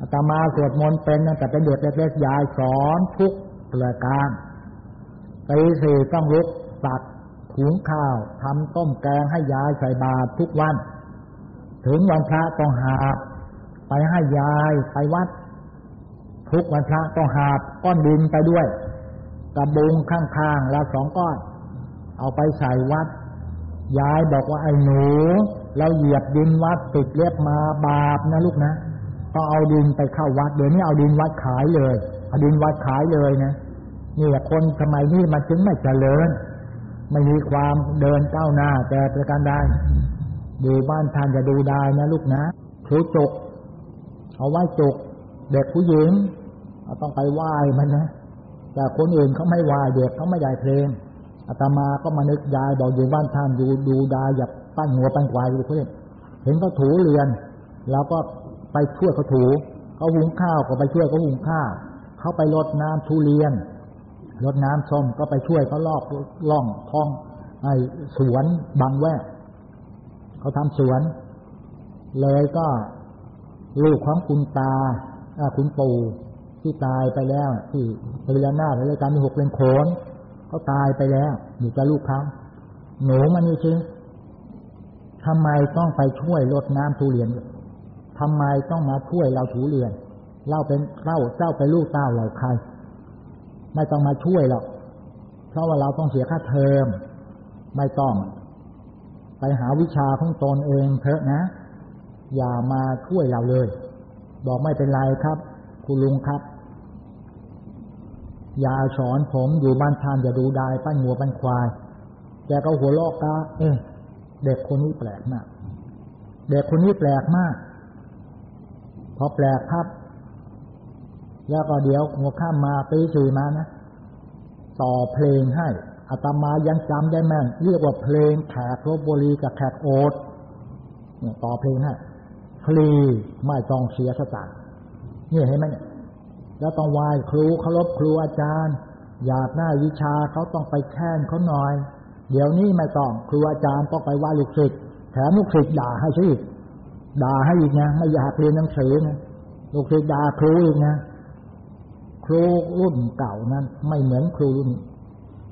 อาตมาสวดมนต์เป็นแต่เป็นเด็กเล็กๆยายสอนทุกประการตีสี่ต้องลุกตักถุงข้าวทำต้มแกงให้ยายใส่บาตรทุกวัน ถึงวันพระต้องหาบไปให้ยายไปวัด ทุกวันพระต้องหาบก้อนดินไปด้วย กระบุงข้างๆแล้วสองก้อน เอาไปใส่วัด ยายบอกว่าไอ้หนู เราเหยียบดินวัดติดเล็บมาบาปนะลูกนะต้องเอาดินไปเข้าวัด เดี๋ยวนี้เอาดินวัดขายเลยเอาดินวัดขายเลยนะนี่คนสมัยนี้มันจึงไม่เจริญ ไม่มีความเดินก้าวหน้า แต่ประการใดอยู่บ้านท่านจะดูได้นะลูกนะครูจกเอาไว้จก เด็กผู้หญิงเราต้องไปไหว้มันนะ แต่คนอื่นเขาไม่ไหว้เด็กเขาไม่ได้เพลงอาตมาก็มานึกยายบอกอยู่บ้านท่านดูดูดาอย่าปั้นหัวปั้นควายดูเขาเห็นเขาถูเรือนเราก็ไปช่วยเขาถูเขาหุงข้าวก็ไปช่วยเขาหุงข้าวเขาไปรดน้ำทุเรียนรดน้ำส้มก็ไปช่วยเขาลอกล่องท้องไอ้สวนบางแวกเขาทำสวน เลยก็ลูกของคุณตาคุณปู่ ที่ตายไปแล้วที่ปริยานาในรายการมีหกเป็นโขนเขาตายไปแล้วอยู่กับลูกเขาหนูมันนี่ชิทำไมต้องไปช่วยลดน้ำทุเรียนทำไมต้องมาช่วยเราถูเรียนเราเป็นเจ้าเจ้าเป็นลูกเต้าเราใคร ไม่ต้องมาช่วยหรอกเพราะว่าเราต้องเสียค่าเทอมไม่ต้อง ไปหาวิชาของตนเองเถอะนะ อย่ามาช่วยเราเลย บอกไม่เป็นไรครับ คุณลุงครับ อย่าสอนผมอยู่บ้านทานอย่าดูได้ปั้นงัวปั้นควายแกก็หัวลอกกาเอ๊ะเด็กคนนี้แปลกมาก เด็กคนนี้แปลกมาก พอแปลกครับแล้วก็เดี๋ยวหัวข้ามมาตีสี่มานะต่อเพลงให้อาตมายังจำได้แม่นเรียกว่าเพลงแขกรบบุรีกับแขกโอดเนี่ยต่อเพลงให้ฟรีไม่ต้องเสียสตางค์นี่เห็นไหมเนี่ย แล้วต้องไหว้ครูเคารพครูอาจารย์ อยากได้าวิชาเขาต้องไปแค่นเขาหน่อย เดี๋ยวนี้ไม่ต้องครูอาจารย์ต้องไปไหว้ลูกศิษย์แถมลูกศิษย์ด่าให้ชีด่าให้อีกนะไม่อยากเรียนหนังสือนะลูกศิษย์ด่าครูอีกนะครูรุ่นเก่านั้น ไม่เหมือนครูรุ่น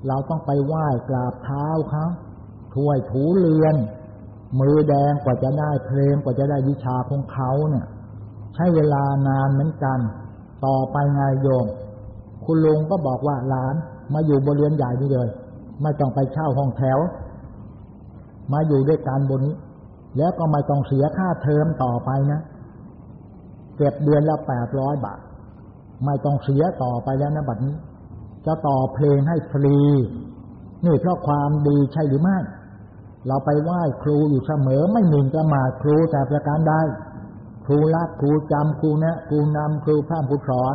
เราต้องไปไหว้กราบเท้าเขาถ้วยถูเรือน มือแดงกว่าจะได้เพลงกว่าจะได้วิชาของเขาเนี่ย ใช้เวลานานเหมือนกัน ต่อไปไงโยม คุณลุงก็บอกว่าหลานมาอยู่บริเวณใหญ่นี่เลย ไม่ต้องไปเช่าห้องแถว มาอยู่ด้วยกันบนนี้ แล้วก็ไม่ต้องเสียค่าเทอมต่อไปนะ เก็บเดือนละแปดร้อยบาท ไม่ต้องเสียต่อไปแล้วนะบัดนี้ จะต่อเพลงให้ฟรี นี่เพราะความดีใช่หรือไม่ เราไปไหว้ครูอยู่เสมอไม่หมิ่นประมาทครูแต่ประการใด ครูรักครูจำครูแนะครูนำครูพร่ำครูสอน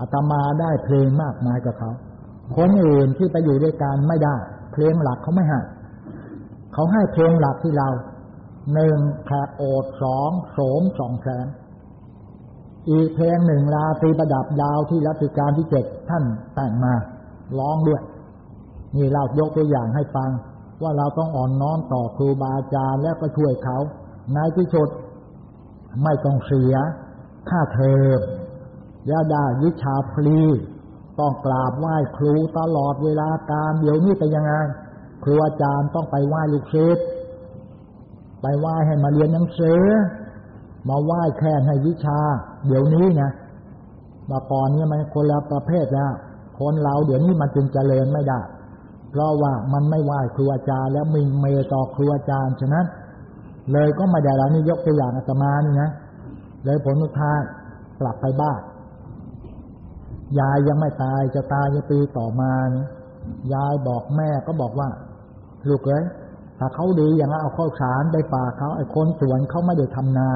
อาตมาได้เพลงมากมายกับเขาคนอื่นที่ไปอยู่ด้วยกันไม่ได้ เพลงหลักเขาไม่ให้เขาให้เพลงหลักที่เราหนึ่งแขกโอดสองโสมสองแสนอีกเพลงหนึ่งลาตีประดับดาวที่รัชกาลที่เจ็ดท่านแต่งมาร้องด้วย นี่เรายกตัวอย่างให้ฟัง ว่าเราต้องอ่อนน้อมต่อครูบาอาจารย์แล้วก็ช่วยเขาในที่สุด ไม่ต้องเสียค่าเทอมยาด้วิชาฟรีต้องกราบไหว้ครูตลอดเวลาการเดี๋ยวนี้เป็นยังไงครูอาจารย์ต้องไปไหว้ลูกศิษย์ไปไหว้ให้มาเรียนหนังสือมาไหว้แค่ให้วิชา เดี๋ยวนี้นะมาก่อนนี้มันคนละประเภทแล้วคนเราเดี๋ยวนี้มันจึงเจริญไม่ได้ เพราะว่ามันไม่ไหว้ครูอาจารย์แล้วมีเมต่อครูอาจารย์ฉะนั้น เลยก็มาได้แล้วนี่ยกตัวอย่างอาตมานี่นะเลยผลสุดท้ายกลับไปบ้านยายยังไม่ตายจะตายในปีต่อมายายบอกแม่ก็บอกว่า ลูกเอ้ยถ้าเขาดีอย่างนั้นเอาข้าวสารไปฝากเขาไอ้คนสวนเขาไม่ได้ทำนา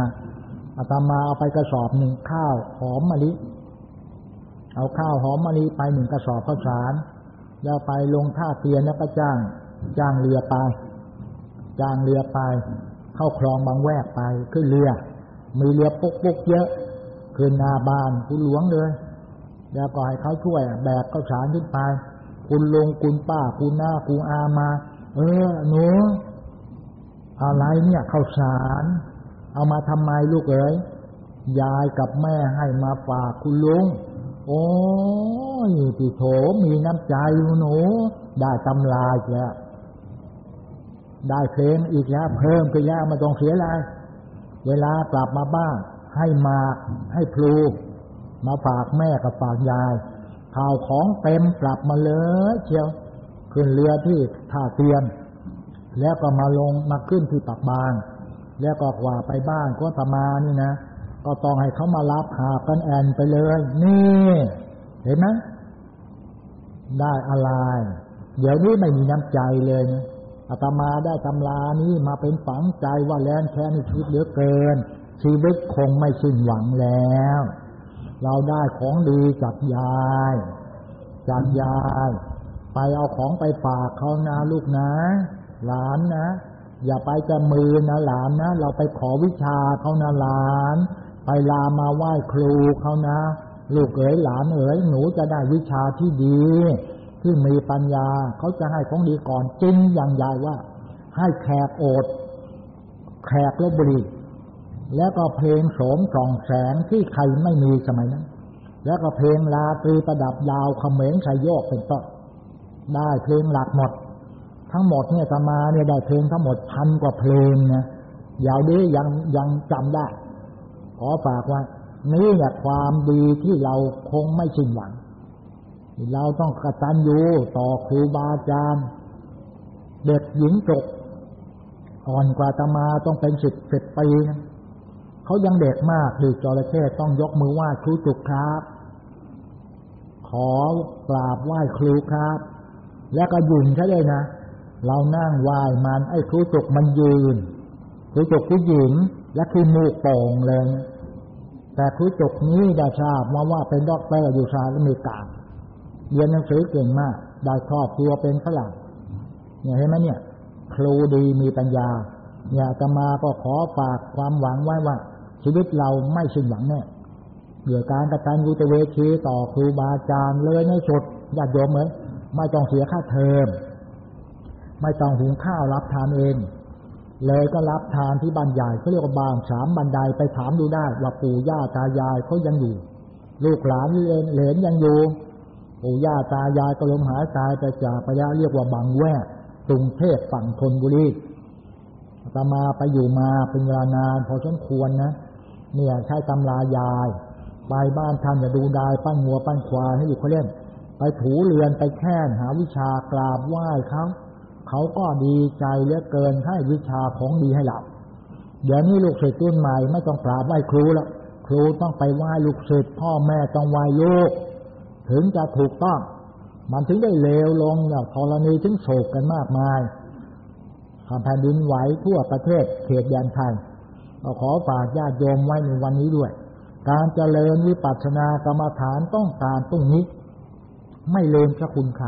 อาตมาเอาไปกระสอบหนึ่งข้าวหอมมะลิเอาข้าวหอมมะลิไปหนึ่งกระสอบข้าวสารแล้วไปลงท่าเตียนแล้วก็จ้าง จ้างเรือไป จ้างเรือไป เข้าคลองบางแวกไปขึ้นเรือ มีเรือปุ๊กปุ๊กเยอะขึ้นนาบานคุณหลวงเลยแล้วก็ให้เขาช่วยแบกข้าวสารขึ้นไป คุณลุงคุณป้า คุณหน้าคุณอามา เออหนูอะไรเนี่ยข้าวสาร เอามาทำไมลูกเอ๋ยยายกับแม่ให้มาฝากคุณลุงโอ้ยพี่โถมีน้ำใจหนูได้ตำลาอีกแล้ว ได้เพลงอีกแล้วเพิ่มไปแล้วมาต้องเสียอะไรเวลากลับมาบ้านให้มาให้พลูมาฝากแม่กับฝากยายข่าวของเต็มกลับมาเลยเชียวขึ้นเรือที่ท่าเตียน แล้วก็มาลงมาขึ้นที่ปักบาง แล้วก็กว่าไปบ้านก็ตมานี่นะก็ต้องให้เขามารับหากันแอนไปเลย นี่ เห็นไหมได้อะไร เดี๋ยวนี้ไม่มีน้ำใจเลยนะ อาตมาได้ตำรานี้มาเป็นฝังใจว่าแลนแค่นี้ชีวิตเหลือเกิน ชีวิตคงไม่สิ้นหวังแล้ว เราได้ของดีจากยาย จากยาย ไปเอาของไปฝากเขานะลูกนะ หลานนะ อย่าไปจะมือนะหลานนะ เราไปขอวิชาเขานะหลาน ไปลามาไหว้ครูเขานะ ลูกเอ๋ยหลานเอ๋ยหนูจะได้วิชาที่ดี ที่มีปัญญาเขาจะให้ของดีก่อนจริงอย่างใหญ่ว่า ให้แขกโอด แขกลบบุรีแล้วก็เพลงโสมส่องแสงที่ใครไม่มีสมัยนั้น แล้วก็เพลงลาตรีประดับดาวเขมรชัยโยกเป็นต้นได้เพลงหลักหมด ทั้งหมดเนี่ยตมาเนี่ยได้เพลงทั้งหมดพันกว่าเพลงนะอย่าดียังยังจำได้ ขอฝากว่านี่แหละความดีที่เราคงไม่ชินหวัง เราต้องกระตัญญูต่อครูบาอาจารย์ เด็กหญิงจกอ่อนกว่าตมาต้องเป็นสิบสิบปีนะเขายังเด็กมากดูจระเข้ต้องยกมือไหว้ครูจุกครับ ขอกราบไหว้ครูครับ แล้วก็ยืนใช่เลยนะ เรานั่งไหว้มันไอ้ครูจุกมันยืนครูจุกผู้หญิงและขี้มูกโป่งเลย แต่ครูจุกนี้ได้ทราบมาว่าเป็นด็อกเตอร์อยู่สหรัฐอเมริกา เรียนหนังสือเก่งมาก ได้ครอบครัวเป็นฝรั่งเนี่ยเห็นไหมเนี่ย ครูดีมีปัญญา เนี่ยอาตมาก็ขอฝากความหวังไว้ว่า ชีวิตเราไม่สิ้นหวังแน่เกี่ยวการกระตันยูตเวทีต่อครูบาอาจารย์เลยในสุดญาติโยมเหมือนไม่ต้องเสียค่าเทอมไม่ต้องหุงข้าวรับทานเอง เลยก็รับทานที่บ้านใหญ่เขาเรียกว่าบางสามบันไดไปถามดูได้ว่าปู่ย่าตายายเขายังอยู่ ลูกหลานเหลนยังอยู่ ปู่ย่าตายายก็ลมหายตายไปจากไปแล้วเรียกว่าบางแวกกรุงเทพฝั่งธนบุรีตมาไปอยู่มาเป็นเวลานานพอสมควรนะเนี่ยใช้ตำรายาย ไปบ้านท่านอย่าดูดายปั้นงัวปั้นควายให้อยู่เขาเล่น ไปถูเรือนไปแค่นหาวิชากราบไหว้เขาเขาก็ดีใจเหลือเกินให้วิชาของดีให้เราเดี๋ยวนี้ลูกศิษย์รุ่นใหม่ไม่ต้องกราบไหว้ครูแล้วครูต้องไปไหว้ลูกศิษย์พ่อแม่ต้องไหว้ลูก ถึงจะถูกต้อง มันถึงได้เลวลงอย่างธรณีถึงโศกกันมากมายแผ่นดินไหวทั่วประเทศเขตแดนไทยเราขอฝากญาติโยมไว้ในวันนี้ด้วย การเจริญวิปัสสนากรรมฐานต้องการตรงนี้ ไม่ลืมพระคุณใคร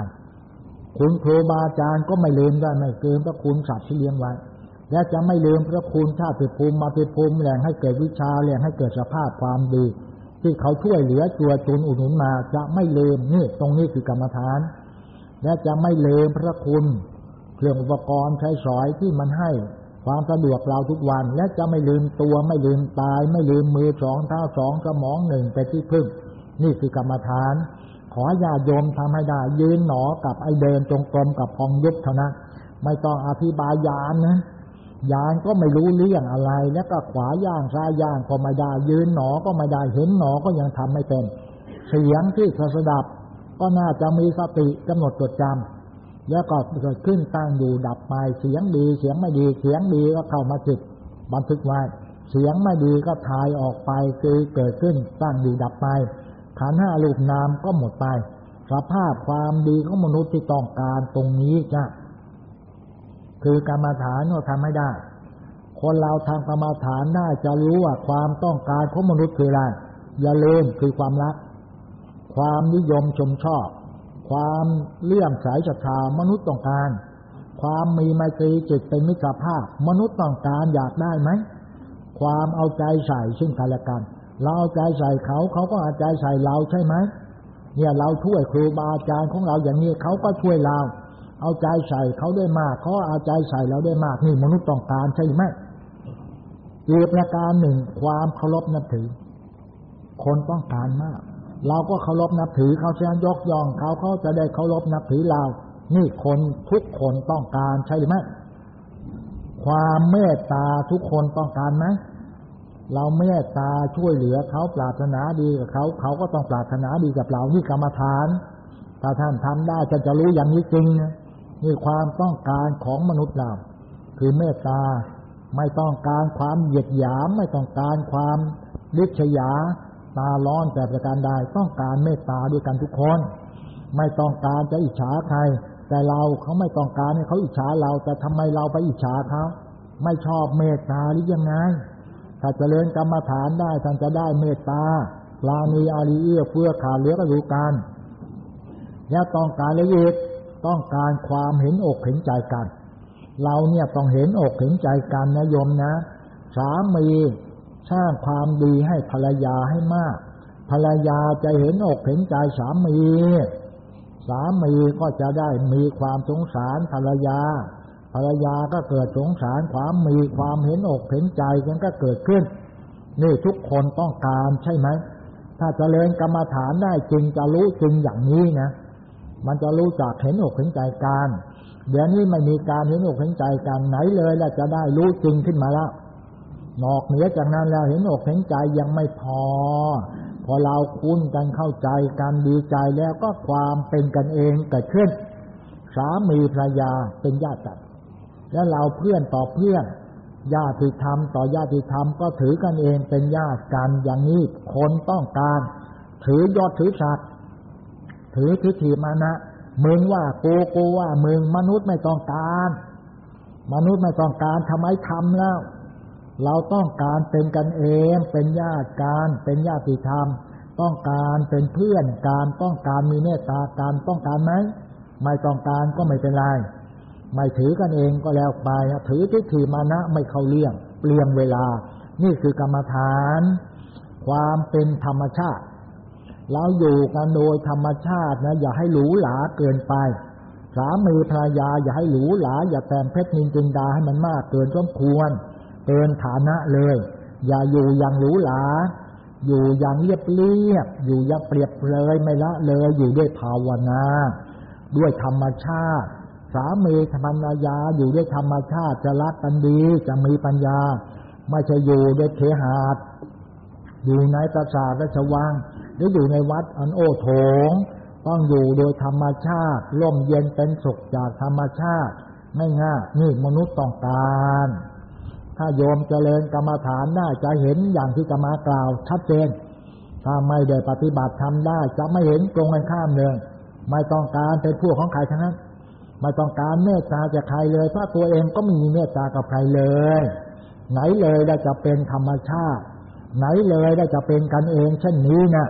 คุณครูบาอาจารย์ก็ไม่ลืมได้ไม่เกินพระคุณสัตว์ที่เลี้ยงไว้ และจะไม่ลืมพระคุณชาติภูมิมาติภูมิแหล่งให้เกิดวิชาแหล่งให้เกิดสภาพความดี ที่เขาช่วยเหลือตัวจุนอุดหนุนมาจะไม่ลืมนี่ตรงนี้คือกรรมฐาน และจะไม่ลืมพระคุณ เครื่องอุปกรณ์ใช้สอยที่มันให้ความสะดวกเราทุกวัน และจะไม่ลืมตัวไม่ลืมตาย ไม่ลืมมือสองเท้าสองสมองหนึ่งเป็นที่พึ่ง นี่คือกรรมฐาน ขอญาโยมทำให้ได้ยืนหนอกับไอเดินจงกรมกับพองยุบเท่านั้นไม่ต้องอธิบายยานนะ ยานก็ไม่รู้เรื่องอะไร แล้วก็ขวาย่างซ้ายย่างก็ไม่ได้ ยืนหนอก็ไม่ได้ เห็นหนอก็ยังทำไม่เป็น เสียงที่สดับ ก็น่าจะมีสติกำหนดจดจำแล้วก็เกิดขึ้นตั้งอยู่ดับไป เสียงดีเสียงไม่ดี เสียงดีก็เข้ามาจิตบันทึกไว้ เสียงไม่ดีก็ทายออกไปคือเกิดขึ้นตั้งอยู่ดับไปขันห้าลูกนามก็หมดไป สภาพความดีของมนุษย์ที่ต้องการตรงนี้จ้ะ คือกรรมฐานเราทำไม่ได้ คนเราทำกรรมฐานได้จะรู้ว่าความต้องการของมนุษย์คืออะไรอย่าลืมคือความรัก ความนิยมชมชอบ ความเลื่อมใสศรัทธามนุษย์ต้องการ ความมีไมตรีจิตเป็นมิตรภาพ มนุษย์ต้องการอยากได้ไหมความเอาใจใส่ซึ่งกันและกัน เราเอาใจใส่เขาเขาก็เอาใจใส่เราใช่ไหมเนี่ยเราช่วยครูบาอาจารย์ของเราอย่างนี้เขาก็ช่วยเรา เอาใจใส่เขาได้มากเขาเอาใจใส่เราได้มากนี่มนุษย์ต้องการใช่ไหมอีกประการหนึ่งความเคารพนับถือ คนต้องการมาก เราก็เคารพนับถือเขาเช่นยกย่องเขาเขาจะได้เคารพนับถือเรา นี่คนทุกคนต้องการใช่ไหมความเมตตาทุกคนต้องการไหมเราเมตตาช่วยเหลือเขาปรารถนาดีกับเขา เขาก็ต้องปรารถนาดีกับเรานี่กรรมฐาน ถ้าท่านทำได้จะจะรู้อย่างนี้จริงนะ นี่ความต้องการของมนุษย์เรา คือเมตตาไม่ต้องการความเหยียดหยาม ไม่ต้องการความลิษยา ตาร้อนแต่ประการใดต้องการเมตตาด้วยกันทุกคน ไม่ต้องการจะอิจฉาใคร แต่เราเขาไม่ต้องการให้เขาอิจฉาเรา แต่ทำไมเราไปอิจฉาเขาไม่ชอบเมตตาหรือยังไงถ้าเจริญกรรมฐานได้ท่านจะได้เมตตาลานีอารีเอื้อเพื่อขาดเหลือก็รู้กันแล้วต้องการละเอียด ต้องการความเห็นอกเห็นใจกัน เราเนี่ยต้องเห็นอกเห็นใจกันนะโยมนะ สามีสร้างความดีให้ภรรยาให้มาก ภรรยาจะเห็นอกเห็นใจสามี สามีก็จะได้มีความสงสารภรรยา ภรรยาก็เกิดสงสารความมีความเห็นอกเห็นใจกันก็เกิดขึ้น นี่ทุกคนต้องการใช่ไหม ถ้าจเจริญกรรมฐานได้จริงจะรู้จริงอย่างนี้นะ มันจะรู้จักเห็นอกเห็นใจกัน เดี๋ยวนี้ไม่มีการเห็นอกเห็นใจกันไหนเลยแล้วจะได้รู้จริงขึ้นมาแล้วนอกเหนือจากนั้นแล้วเห็นอกเห็นใจยังไม่พอ พอเราคุ้นกันเข้าใจกันดีใจแล้วก็ความเป็นกันเองเกิดขึ้น สามีภรรยาเป็นญาติกันแล้วเราเพื่อนต่อเพื่อนญาติธรรมต่อญาติธรรมก็ถือกันเองเป็นญาติกันอย่างนี้คนต้องการ ถือยอดถือศักดิ์ ถือทิฏฐิมานะมึงว่ากูกูว่ามึงมนุษย์ไม่ต้องการ มนุษย์ไม่ต้องการทำไมทำแล้ว เราต้องการเป็นกันเอง เป็นญาติการเป็นญาติธรรม ต้องการเป็นเพื่อนการต้องการมีเมตตาการต้องการไหมไม่ต้องการก็ไม่เป็นไรไม่ถือกันเองก็แล้วไปถือทิฏฐิมานะไม่เข้าเลี่ยงเปลี่ยนเวลา นี่คือกรรมฐาน ความเป็นธรรมชาติ เราอยู่กันโดยธรรมชาตินะ อย่าให้หรูหราเกินไปสามีภรรยาอย่าให้หรูหราอย่าแต่งเพชรนินจินดาให้มันมากเกินสมควร เกินฐานะเลย อย่าอยู่อย่างหรูหราอยู่อย่างเรียบเรียบ อยู่อย่างเปรียบเลยไม่ละเลยอยู่ด้วยภาวนา ด้วยธรรมชาติ สามีธรรมยาอยู่ด้วยธรรมชาติจะรักกันดีจะมีปัญญา ไม่ใช่อยู่ด้วยเทหาดอยู่ในปราสาทราชวัง หรืออยู่ในวัดอันโอโถง ต้องอยู่โดยธรรมชาติร่มเย็นเป็นสุขจากธรรมชาติไม่ง่ายนี่มนุษย์ต้องการ ถ้าโยมเจริญกรรมฐานได้จะเห็นอย่างที่กรรมากล่าวชัดเจน ถ้าไม่ได้ปฏิบัติทำได้ จะไม่เห็นตรงกันข้ามเลยไม่ต้องการเป็นผู้ของใครทั้งนั้นไม่ต้องการเมตตาจากใครเลยเพราะตัวเองก็ไม่มีเมตตากับใครเลย ไหนเลยได้จะเป็นธรรมชาติ ไหนเลยได้จะเป็นกันเองเช่นนี้นะ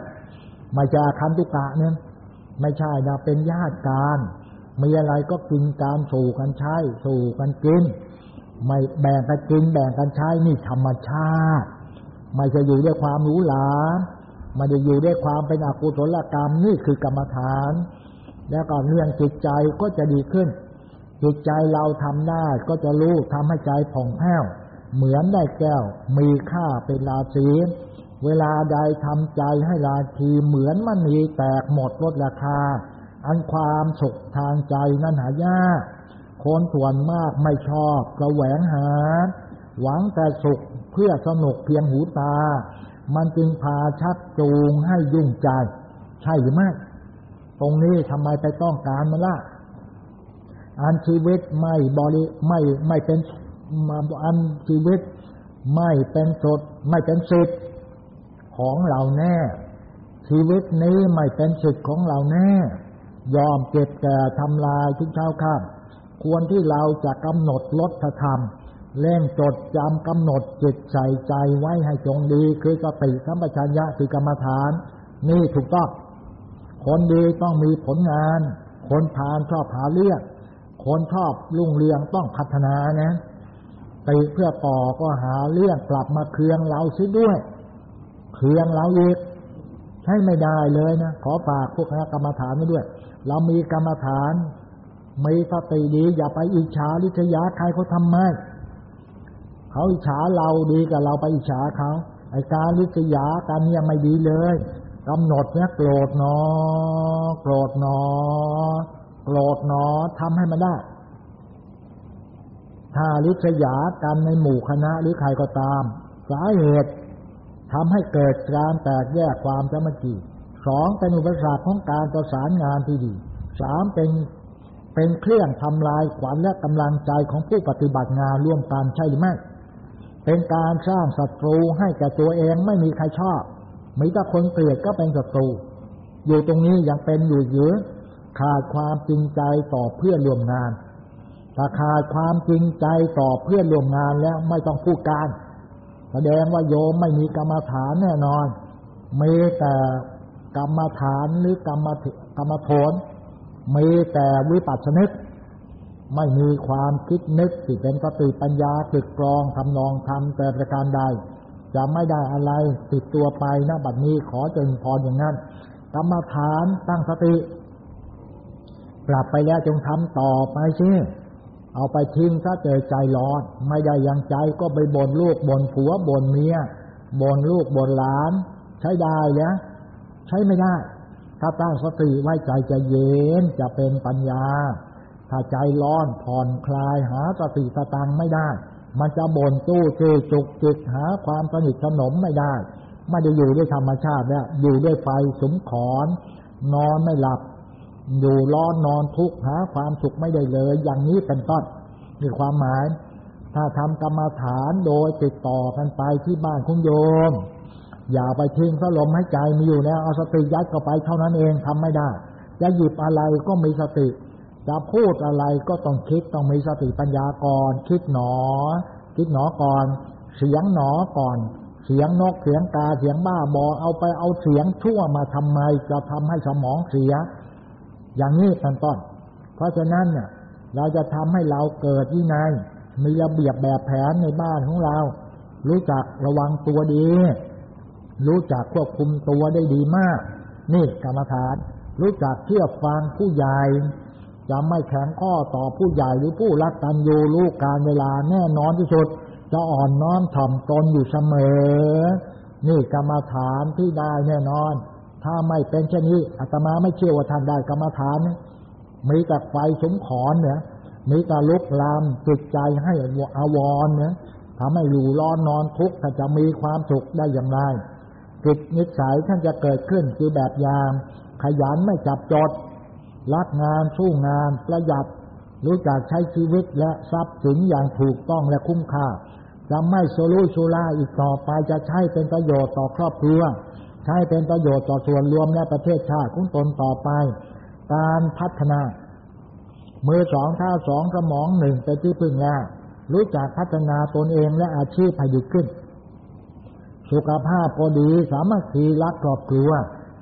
ไม่ใช่คันตุกะเนี่ยไม่ใช่นะเป็นญาติการมีอะไรก็กินการสู่กันใช้สู่กันกิน ไม่แบ่งกันกินแบ่งกันใช้นี่ธรรมชาติ ไม่จะอยู่ด้วยความหรูหลาไม่ได้อยู่ด้วยความเป็นอกุศลกรรมนี่คือกรรมฐาน แล้วก็เรื่องจิตใจก็จะดีขึ้น จิตใจเราทำได้ก็จะรู้ทำให้ใจผ่องแผ้ว เหมือนได้แก้ว มีค่าเป็นราศี เวลาใดทำใจให้ราคีเหมือนมันมีแตกหมดลดราคา อันความสุขทางใจนั้นหายากคนส่วนมากไม่ชอบกระแหวงหา หวังแต่สุขเพื่อสนุกเพียงหูตา มันจึงพาชักจูงให้ยุ่งใจ ใช่หรือไม่ ตรงนี้ทำไมไปต้องการมันละอันชีวิตไม่บริไม่ไม่เป็นอันชีวิตไม่เป็นสดไม่เป็นสุด ของเราแน่ ชีวิตนี้ไม่เป็นสิทธิ์ของเราแน่ ยอมเก็บแก่ทำลายทุกเช้าข้ามควรที่เราจะกำหนดลดธรรมเล่งจดจำกำหนดจิตใส่ใจไว้ให้จงดี คือสติสัมปชัญญะคือกรรมฐาน นี่ถูกต้อง คนดีต้องมีผลงาน คนพานชอบหาเรื่องคนชอบลุ่งเรืองต้องพัฒนานะไปเพื่อต่อก็หาเรื่องกลับมาเคืองเราซิด้วย คืองเราอีกใช้ไม่ได้เลยนะขอฝากพวกคณะกรรมฐานไว้ด้วย เรามีกรรมฐานมีสติดีอย่าไปอิจฉาลิษยาใครเขาทำไม่เขาอิจฉาเราดีกับเราไปอิจฉาเขาไอการลิษยาการเนี่ยไม่ดีเลยกำหนดเนี่ยโกรธเนอโกรธเนอโกรธเนอทำให้มันได้ ถ้าลิษยากันในหมู่คณะหรือใครก็ตาม สาเหตุ ทำให้เกิดการแตกแยกความสมัคคีสองเป็นอุปสรรคของการประสานงานที่ดีสามเป็นเป็นเครื่องทำลายขวัญและกำลังใจของผู้ปฏิบัติงานร่วมกันใช่หรือไม่ เป็นการสร้างศัตรูให้แก่ตัวเองไม่มีใครชอบมีแต่คนเกลียดก็เป็นศัตรู อยู่ตรงนี้ยังเป็นอยู่เยอะขาดความจริงใจต่อเพื่อนร่วมงานถ้าขาดความจริงใจต่อเพื่อนร่วมงานแล้วไม่ต้องพูดการ แสดงว่าโยมไม่มีกรรมฐานแน่นอนมีแต่กรรมฐานหรือกรรมกรรมโทนมีแต่วิปัสสนึกไม่มีความคิดนึกที่เป็นสติปัญญาตึกกรองทำนองทำแต่ประการใด จะไม่ได้อะไรติดตัวไปนะบัดนี้ขอจนพรอย่างนั้นกรรมฐานตั้งสติ กลับไปแล้วจงทำต่อไปเช่ เอาไปทิ้งถ้าเจอใจร้อน ไม่ได้ยังใจก็ไปบ่นลูกบ่นผัวบ่นเมียบ่นลูกบ่นหลาน ใช้ได้เนี่ยใช้ไม่ได้ ถ้าตั้งสติไว้ใจจะเย็นจะเป็นปัญญา ถ้าใจร้อนผ่อนคลายหาสติสตังไม่ได้ มันจะบ่นตู้เจจุกจิกหาความสนิทสนมไม่ได้ ไม่ได้อยู่ด้วยธรรมชาติแล้วอยู่ด้วยไฟสมขอน นอนไม่หลับ อยู่ร้อนนอนทุกข์หาความสุขไม่ได้เลย อย่างนี้เป็นต้นมีความหมาย ถ้าทำกรรมฐานโดยติดต่อกันไปที่บ้านคุณโยม อย่าไปทิ้งสลมให้ใจมีอยู่แล้วเอาสติยัดเข้าไปเท่านั้นเองทำไม่ได้ จะหยิบอะไรก็มีสติ จะพูดอะไรก็ต้องคิดต้องมีสติปัญญาก่อนคิดหนอ คิดหนอก่อน เสียงหนอก่อนเสียงนกเสียงกาเสียงบ้าบอเอาไปเอาเสียงชั่วมาทำไมจะทำให้สมองเสีย อย่างนี้เป็นต้น เพราะฉะนั้นเนี่ย เราจะทำให้เราเกิดวินัยมีระเบียบแบบแผนในบ้านของเรา รู้จักระวังตัวดี รู้จักควบคุมตัวได้ดีมาก นี่กรรมฐาน รู้จักเชื่อฟังผู้ใหญ่จะไม่แข็งข้อต่อผู้ใหญ่หรือผู้รักตันยูรู้การเวลาแน่นอนที่สุด จะอ่อนน้อมถ่อมตนอยู่เสมอ นี่กรรมฐานที่ได้แน่นอน ถ้าไม่เป็นเช่นนี้อาตมาไม่เชื่อว่าท่านได้กรรมฐานมีแต่ไฟสมขอนเนี่ยมีแต่ลุกลามจิตใจให้อาวรเนี่ยทำให้อยู่ร้อนนอนทุกข์ถ้าจะมีความสุขได้อย่างไรจิตนิสัยท่านจะเกิดขึ้นคือแบบยามขยันไม่จับจด รักงานสู้งานประหยัดรู้จักใช้ชีวิตและทรัพย์สินอย่างถูกต้องและคุ้มค่าจะไม่โซลูชูล่าอีกต่อไปจะใช้เป็นประโยชน์ต่อครอบครัว ใช้เป็นประโยชน์ต่อส่วนรวมและประเทศชาติของตนต่อไป การพัฒนา มือสองเท้าสองสมองหนึ่งเป็นที่พึ่งแล้วรู้จักพัฒนาตนเองและอาชีพให้ดีขึ้น สุขภาพก็ดีสามัคคีรักครอบครัว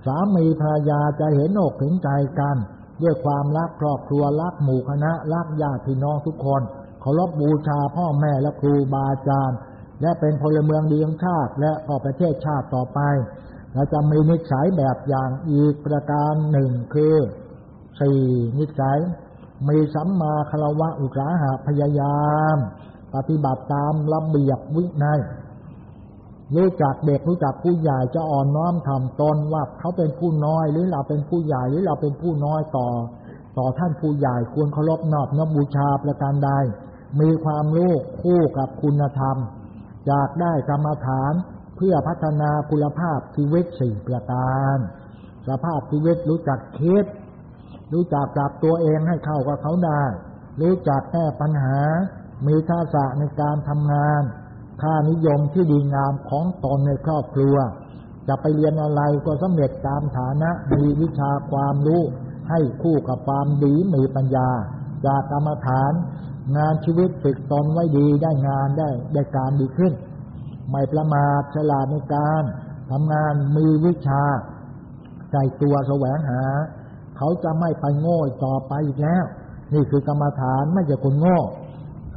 สามีภรรยาจะเห็นอกเห็นใจกัน ด้วยความรักครอบครัวรักหมู่คณะรักญาติพี่น้องทุกคนเคารพบูชาพ่อแม่และครูบาอาจารย์ และเป็นพลเมืองดีของชาติและต่อประเทศชาติต่อไป เราจะมีนิสัยแบบอย่างอีกประการหนึ่งคือสี่นิสัย มีสัมมาคารวะอุตสาหะพยายาม ปฏิบัติตามระเบียบวินัยรู้จักเด็กรู้จักผู้ใหญ่จะอ่อนน้อมทำตนว่าเขาเป็นผู้น้อยหรือเราเป็นผู้ใหญ่หรือเราเป็นผู้น้อยต่อ ต่อท่านผู้ใหญ่ควรเคารพนอบนบบูชาประการใด มีความรู้คู่กับคุณธรรมอยากได้กรรมฐาน เพื่อพัฒนาคุณภาพชีวิตสี่ประการ สภาพชีวิตรู้จักคิด รู้จักปรับตัวเองให้เข้ากับเขาได้ รู้จักแก้ปัญหา มีทักษะในการทำงาน ค่านิยมที่ดีงามของตนในครอบครัว จะไปเรียนอะไรก็สำเร็จตามฐานะมีวิชาความรู้ให้คู่กับความดีมีปัญญา จากกรรมฐาน งานชีวิตฝึกตนไว้ดีได้งานได้ได้การดีขึ้น ไม่ประมาทฉลาดในการทำงานมีวิชาใจตัวแสวงหา เขาจะไม่ไปโง่ต่อไปอีกแล้ว นี่คือกรรมฐานไม่ใช่คนโง่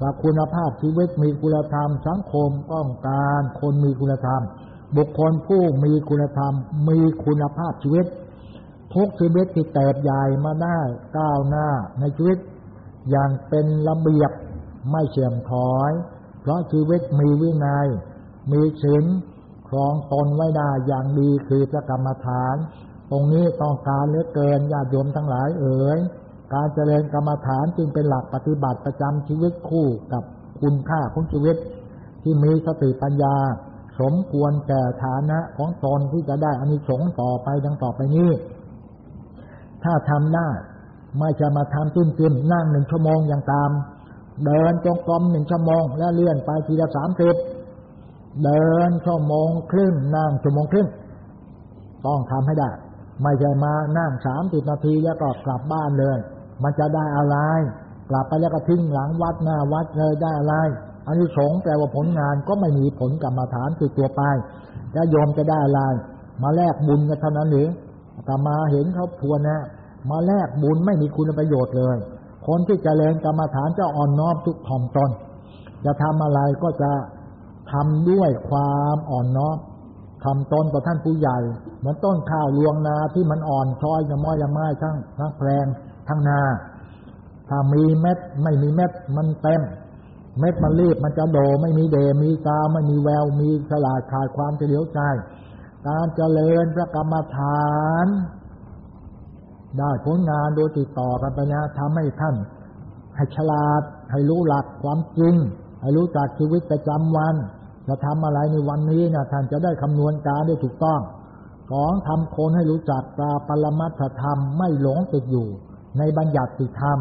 กับคุณภาพชีวิตมีคุณธรรม สังคมต้องการคนมีคุณธรรม บุคคลผู้มีคุณธรรม มีคุณภาพชีวิตทุกชีวิตที่เติบใหญ่มาได้ก้าวหน้าในชีวิต อย่างเป็นระเบียบไม่เสื่อมถอย เพราะชีวิตมีวินัย มีศีลครองตนไว้ได้อย่างดีคือพระกรรมฐาน ตรงนี้ต้องการเหลือเกินญาติโยมทั้งหลายเอ๋ยการเจริญกรรมฐานจึงเป็นหลักปฏิบัติประจำชีวิตคู่กับคุณค่าของชีวิต ที่มีสติปัญญา สมควรแก่ฐานะของตนที่จะได้อานิสงส์ต่อไปดังต่อไปนี้ ถ้าทำได้ไม่จะมาทำจุ้นจุนนั่งหนึ่งชั่วโมงอย่างตาม เดินจงกรมหนึ่งชั่วโมง แล้วเลื่อนไปทีละสามสิบ เดินชั่วโมงครึ่งนั่งชั่วโมงครึ่งต้องทำให้ได้ ไม่ใช่มานั่งสามสิบนาทีแล้วก็กลับบ้านเลย มันจะได้อะไร กลับไปแล้วก็ทิ้งหลังวัดหน้าวัดเลยได้อะไรอันนี้สงแปลว่าผลงานก็ไม่มีผลกรรมฐานติดตัวไปแล้วโยมจะได้อะไร มาแลกบุญกันเท่านั้นหรือแต่มาเห็นเขาทวนนะ มาแลกบุญไม่มีคุณประโยชน์เลย คนที่จเจริญกรรมฐานจะอ่อนน้อมทุกถ่อมตน จะทำอะไรก็จะ ทำด้วยความอ่อนน้อมทำตนต่อท่านผู้ใหญ่ เหมือนต้นข้าวลวงนาที่มันอ่อนช้อยจะม้อยละไม้ทั้งทั้งแปลงทั้งนา ถ้ามีเม็ดไม่มีเม็ดมันเต็ม เม็ดมันรีบมันจะโดไม่มีเดมีตาไม่มีแววมีสลาดขาดความเฉลียวใจการเจริญพระกรรมฐาน ได้ผลงานโดยติดต่อกันไปนะทำให้ท่าน ให้ฉลาด ให้รู้หลักความจริง ให้รู้จักชีวิตประจำวัน จะทำอะไรในวันนี้นะท่านจะได้คำนวณการได้ถูกต้องสองทำคนให้รู้จักตาปรมัตถธรรมไม่หลงติดอยู่ ในบัญญัติธรรม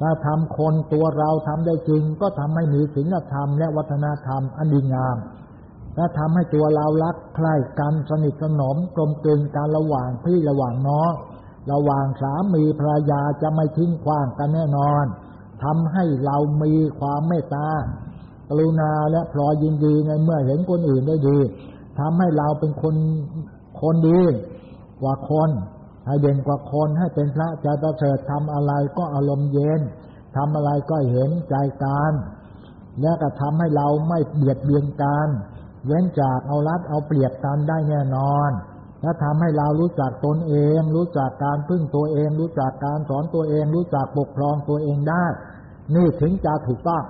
ถ้าทำคนตัวเราทำได้จริง ก็ทำให้มีศีลธรรมและวัฒนธรรมอันดีงามและทำให้ตัวเรารักใคร่กันสนิทสนมกลมกลืนการระหว่างพี่ระหว่างน้องระหว่างสามีภรรยาจะไม่ทิ้งขว้างกันแน่นอนทำให้เรามีความเมตตา รุณาและพลอยยินดีในเมื่อเห็นคนอื่นได้ดีทำให้เราเป็นคนคนดีกว่าคนให้เด่นกว่าคนให้เป็นพระจะประเสริฐทำอะไรก็อารมณ์เย็นทำอะไรก็เห็นใจการและก็ทำให้เราไม่เบียดเบียนกันเว้นจากเอารัดเอาเปรียบกันได้แน่นอน และทำให้เรารู้จักตนเอง รู้จักการพึ่งตัวเอง รู้จักการสอนตัวเอง รู้จักปกครองตัวเองได้ นี่ถึงจะถูกต้อง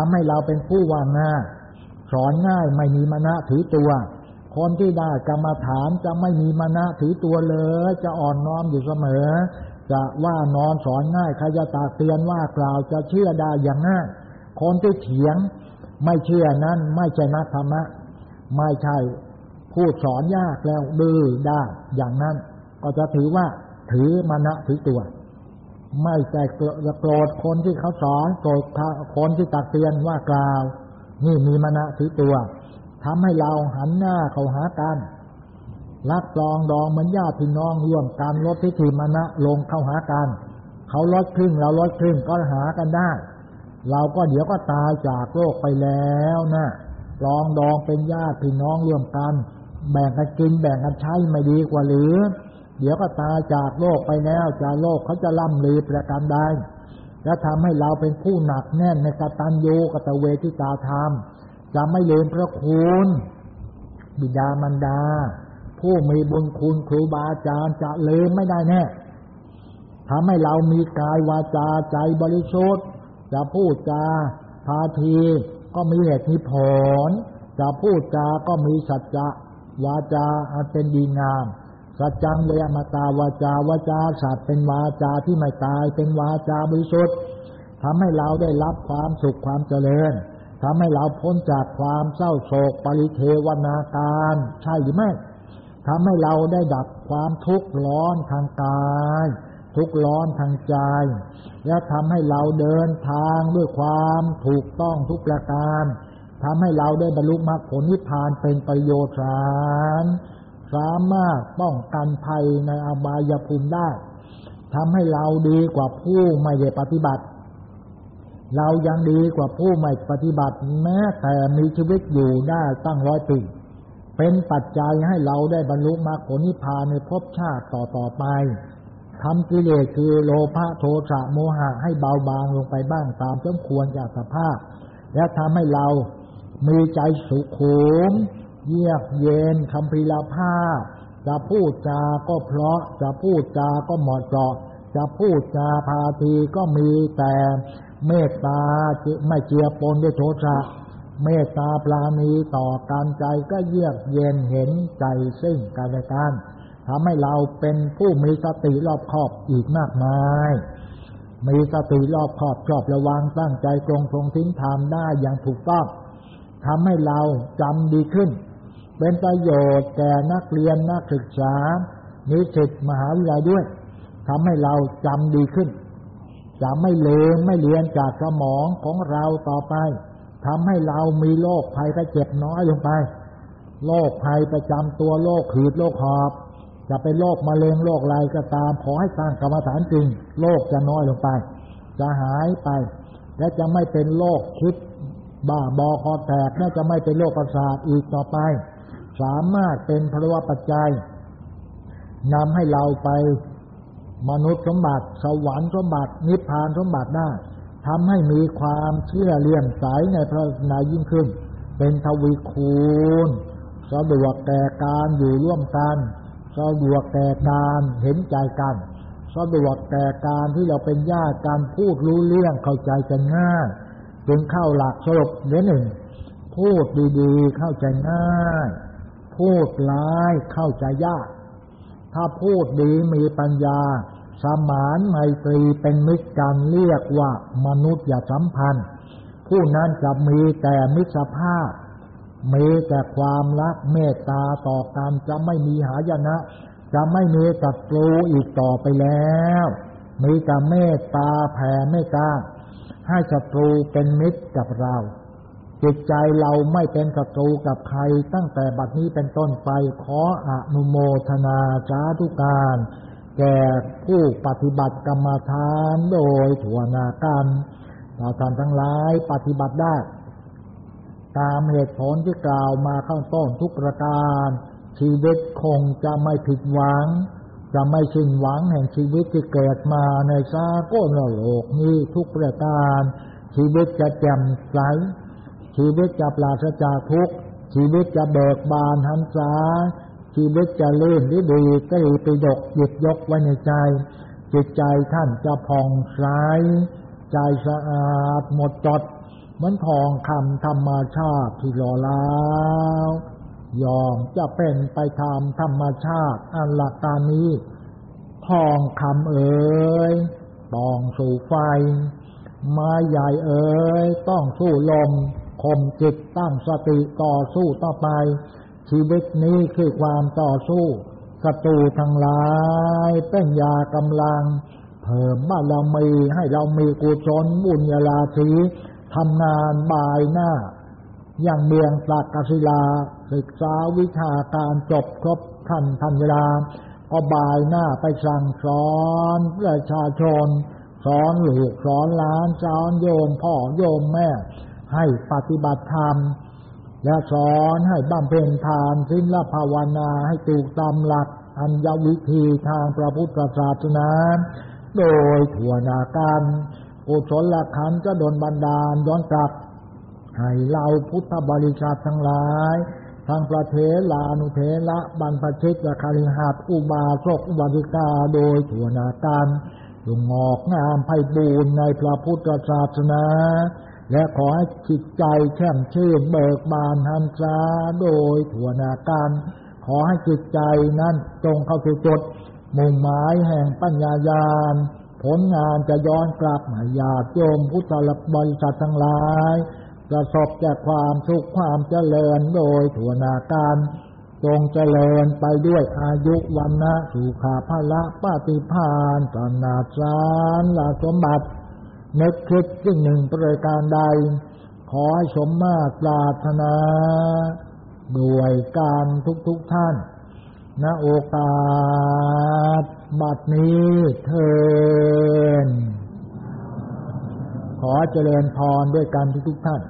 ทำให้เราเป็นผู้วางหน้า สอนง่ายไม่มีมณะถือตัว คนที่ได้กรรมฐานจะไม่มีมณะถือตัวเลย จะอ่อนน้อมอยู่เสมอ จะว่านอนสอนง่ายใครจะตากเตือนว่ากล่าวจะเชื่อได้อย่างง่ายคนที่เถียงไม่เชื่อนั้นไม่ใช่นักธรรมะ ไม่ใช่พูดสอนยากแล้วดื้อได้อย่างนั้น ก็จะถือว่าถือมณะถือตัว ไม่ใช่โกรธคนที่เขาสอนโกรธคนที่ตักเตือนว่ากล่าว นี่มีมณะถือตัวทำให้เราหันหน้าเข้าหากันรักจองดองเหมือนญาติพี่น้องร่วมกันลดทิฏฐิมณะลงเข้าหากันเขาลดครึ่งเราลดครึ่งก็หากันได้ เราก็เดี๋ยวก็ตายจากโลกไปแล้วนะลองดองเป็นญาติพี่น้องร่วมกัน แบ่งกันกินแบ่งกันใช้ไม่ดีกว่าหรือ เดี๋ยวก็ตายจากโลกไปแล้วจากโลกเขาจะล่ำลือประการใดและทำให้เราเป็นผู้หนักแน่นในกตัญญูกตเวทิตาธรรมจะไม่ลืมพระคุณบิดามารดา ผู้มีบุญคุณครูบาอาจารย์จะลืมไม่ได้แน่ทำให้เรามีกายวาจาใจบริสุทธิ์จะพูดจาพาทีก็มีเหตุมีผลจะพูดจาก็มีสัจจะวาจาอันเป็นดีงาม สัจจังเลยมาตาวาจาวาจาสัตว์เป็นวาจาที่ไม่ตายเป็นวาจาบริสุทธิ์ทำให้เราได้รับความสุขความเจริญทำให้เราพ้นจากความเศร้าโศกปริเทวนาการ ใช่หรือไม่ทำให้เราได้ดับความทุกข์ร้อนทางกาย ทุกข์ร้อนทางใจ และทำให้เราเดินทางด้วยความถูกต้องทุกประการทำให้เราได้บรรลุมรรคผลนิพพานเป็นประโยชน์สาร สามารถป้องกันภัยในอบายภูมิได้ทำให้เราดีกว่าผู้ไม่ได้ปฏิบัติ เรายังดีกว่าผู้ไม่ปฏิบัติ แม้แต่มีชีวิตอยู่ได้ตั้งร้อยปีเป็นปัจจัยให้เราได้บรรลุมรรคผลนิพพานในภพชาติต่อต่อไปทำกิเลสคือโลภะโทสะโมหะให้เบาบางลงไปบ้างตามสมควรจากสภาพ และทำให้เรามีใจสุขุม เยือกเย็นคำพิลาภาจะพูดจาก็เพราะ จะพูดจาก็เหมาะเจาะ จะพูดจาพาทีก็มีแต่เมตตาไม่เจียปนด้วยโทสะเมตตาปราณีต่อการใจก็เยือกเย็นเห็นใจซึ่งกันและกันทำให้เราเป็นผู้มีสติรอบคอบอีกมากมาย มีสติรอบคอบชอบระวังตั้งใจตรงทรงทิ้งทำได้อย่างถูกต้องทำให้เราจำดีขึ้น เป็นประโยชน์แก่นักเรียนนักศึกษา นิสิตมหาวิทยาลัยด้วยทำให้เราจำดีขึ้นจะไม่เลงไม่เลียนจากสมองของเราต่อไปทำให้เรามีโรคภัยไข้เจ็บน้อยลงไปโรคภัยประจำตัวโรคขืดโรคหอบ จะเป็นโรคมะเร็งโรคอะไรก็ตาม ขอให้สร้างกรรมฐานจริงโรคจะน้อยลงไป จะหายไป และจะไม่เป็นโรคคิดบ้าบอคอแตกและจะไม่เป็นโรคประสาทอีกต่อไป สามารถเป็นพลวปัจจัยนำให้เราไปมนุษย์สมบัติ สวรรค์สมบัติ นิพพานสมบัติได้ทำให้มีความเชื่อเลื่อมใสในพระนายิ่งขึ้น เป็นทวีคูณสะดวกแก่การอยู่ร่วมกันสะดวกแก่การเห็นใจกันสะดวกแก่การที่เราเป็นญาติการพูดรู้เรื่องเข้าใจกันง่ายจึงเข้าหลักสรุปเนื้อหนึ่ง พูดดีๆเข้าใจง่าย พูดร้ายเข้าใจยาก ถ้าพูดดีมีปัญญา สมานไมตรีเป็นมิตรกันเรียกว่ามนุษย์อย่าสัมพันธ์ ผู้นั้นจะมีแต่มิตรภาพ มีแต่ความรักเมตตาต่อกันจะไม่มีหายนะ จะไม่มีศัตรูอีกต่อไปแล้ว มีแต่เมตตาแผ่เมตตาให้ศัตรูเป็นมิตรกับเรา จิตใจเราไม่เป็นศัตรูกับใคร ตั้งแต่บัดนี้เป็นต้นไปขออนุโมทนาสาธุการ แก่ผู้ปฏิบัติกรรมฐานโดยถั่วนากันเราท่านทั้งหลายปฏิบัติได้ ตามเหตุผลที่กล่าวมาข้างต้นทุกประการ ชีวิตคงจะไม่ผิดหวัง จะไม่ชินหวังแห่งชีวิตที่เกิดมาในสาโกลโลกนี้ทุกประการ ชีวิตจะแจ่มใส ชีวิตจะปราศจากทุกข์ชีวิตจะเบิกบานหันษาชีวิตจะลื่นหรือดีก็ดีไปยกหยิบยกไว้ในใจ จิตใจท่านจะผ่องใสใจสะอาดหมดจดเหมือนทองคำธรรมชาติที่หล่อแล้วยอมจะเป็นไปตามธรรมชาติอันหลักการนี้ทองคำเอ๋ยต้องสู่ไฟ ไม้ใหญ่เอ๋ยต้องสู้ลม ข่มจิตตั้งสติต่อสู้ต่อไป ชีวิตนี้คือความต่อสู้ศัตรูทั้งหลายเป็นยากำลัง เพิ่มบารมีให้เรามีกุศลบุญญาลาภีทำงานบายหน้า อย่างเมืองตากศิลา ศึกษาวิชาการจบครบทันทันเวลาก็บายหน้าไปสั่งสอนประชาชน สอนหลูกสอนหลานสอนโยมพ่อโยมแม่ ให้ปฏิบัติธรรม และสอนให้บำเพ็ญทานสิ้นละภาวนาให้ถูกตามหลักอัญญวิธีทางพระพุทธศาสนา โดยถั่วนาการกุศลขันจะดนบันดาลย้อนกลับ ให้เราพุทธบริษัททั้งหลายทางประเทศลานุเทละบรรพชิตและคาริหัดอุบาสกอุบาสิกาโดยถั่วนาการจงงอกงามไพบูรณ์ในพระพุทธศาสนา และขอให้จิตใจแช่มชื่นเบิกบานหันษาโดยถั่วนาการ ขอให้จิตใจนั้นตรงเข้าสู่จุดมุ่งหมายแห่งปัญญายาณ ผลงานจะย้อนกลับมาญาติโยมพุทธบริษัททั้งหลายประสบจากความสุขความเจริญโดยถั่วนาการ จงเจริญไปด้วยอายุวันนะสุขาภละปฏิพานตนาสารลาสมบัติ นึกคิดสิ่งหนึ่งประการใด ขอให้สมมาตรปรารถนาด้วยการทุกๆทท่านณโอกาสบัดนี้เทินขอเจริญพรด้วยกันทุกๆท่าน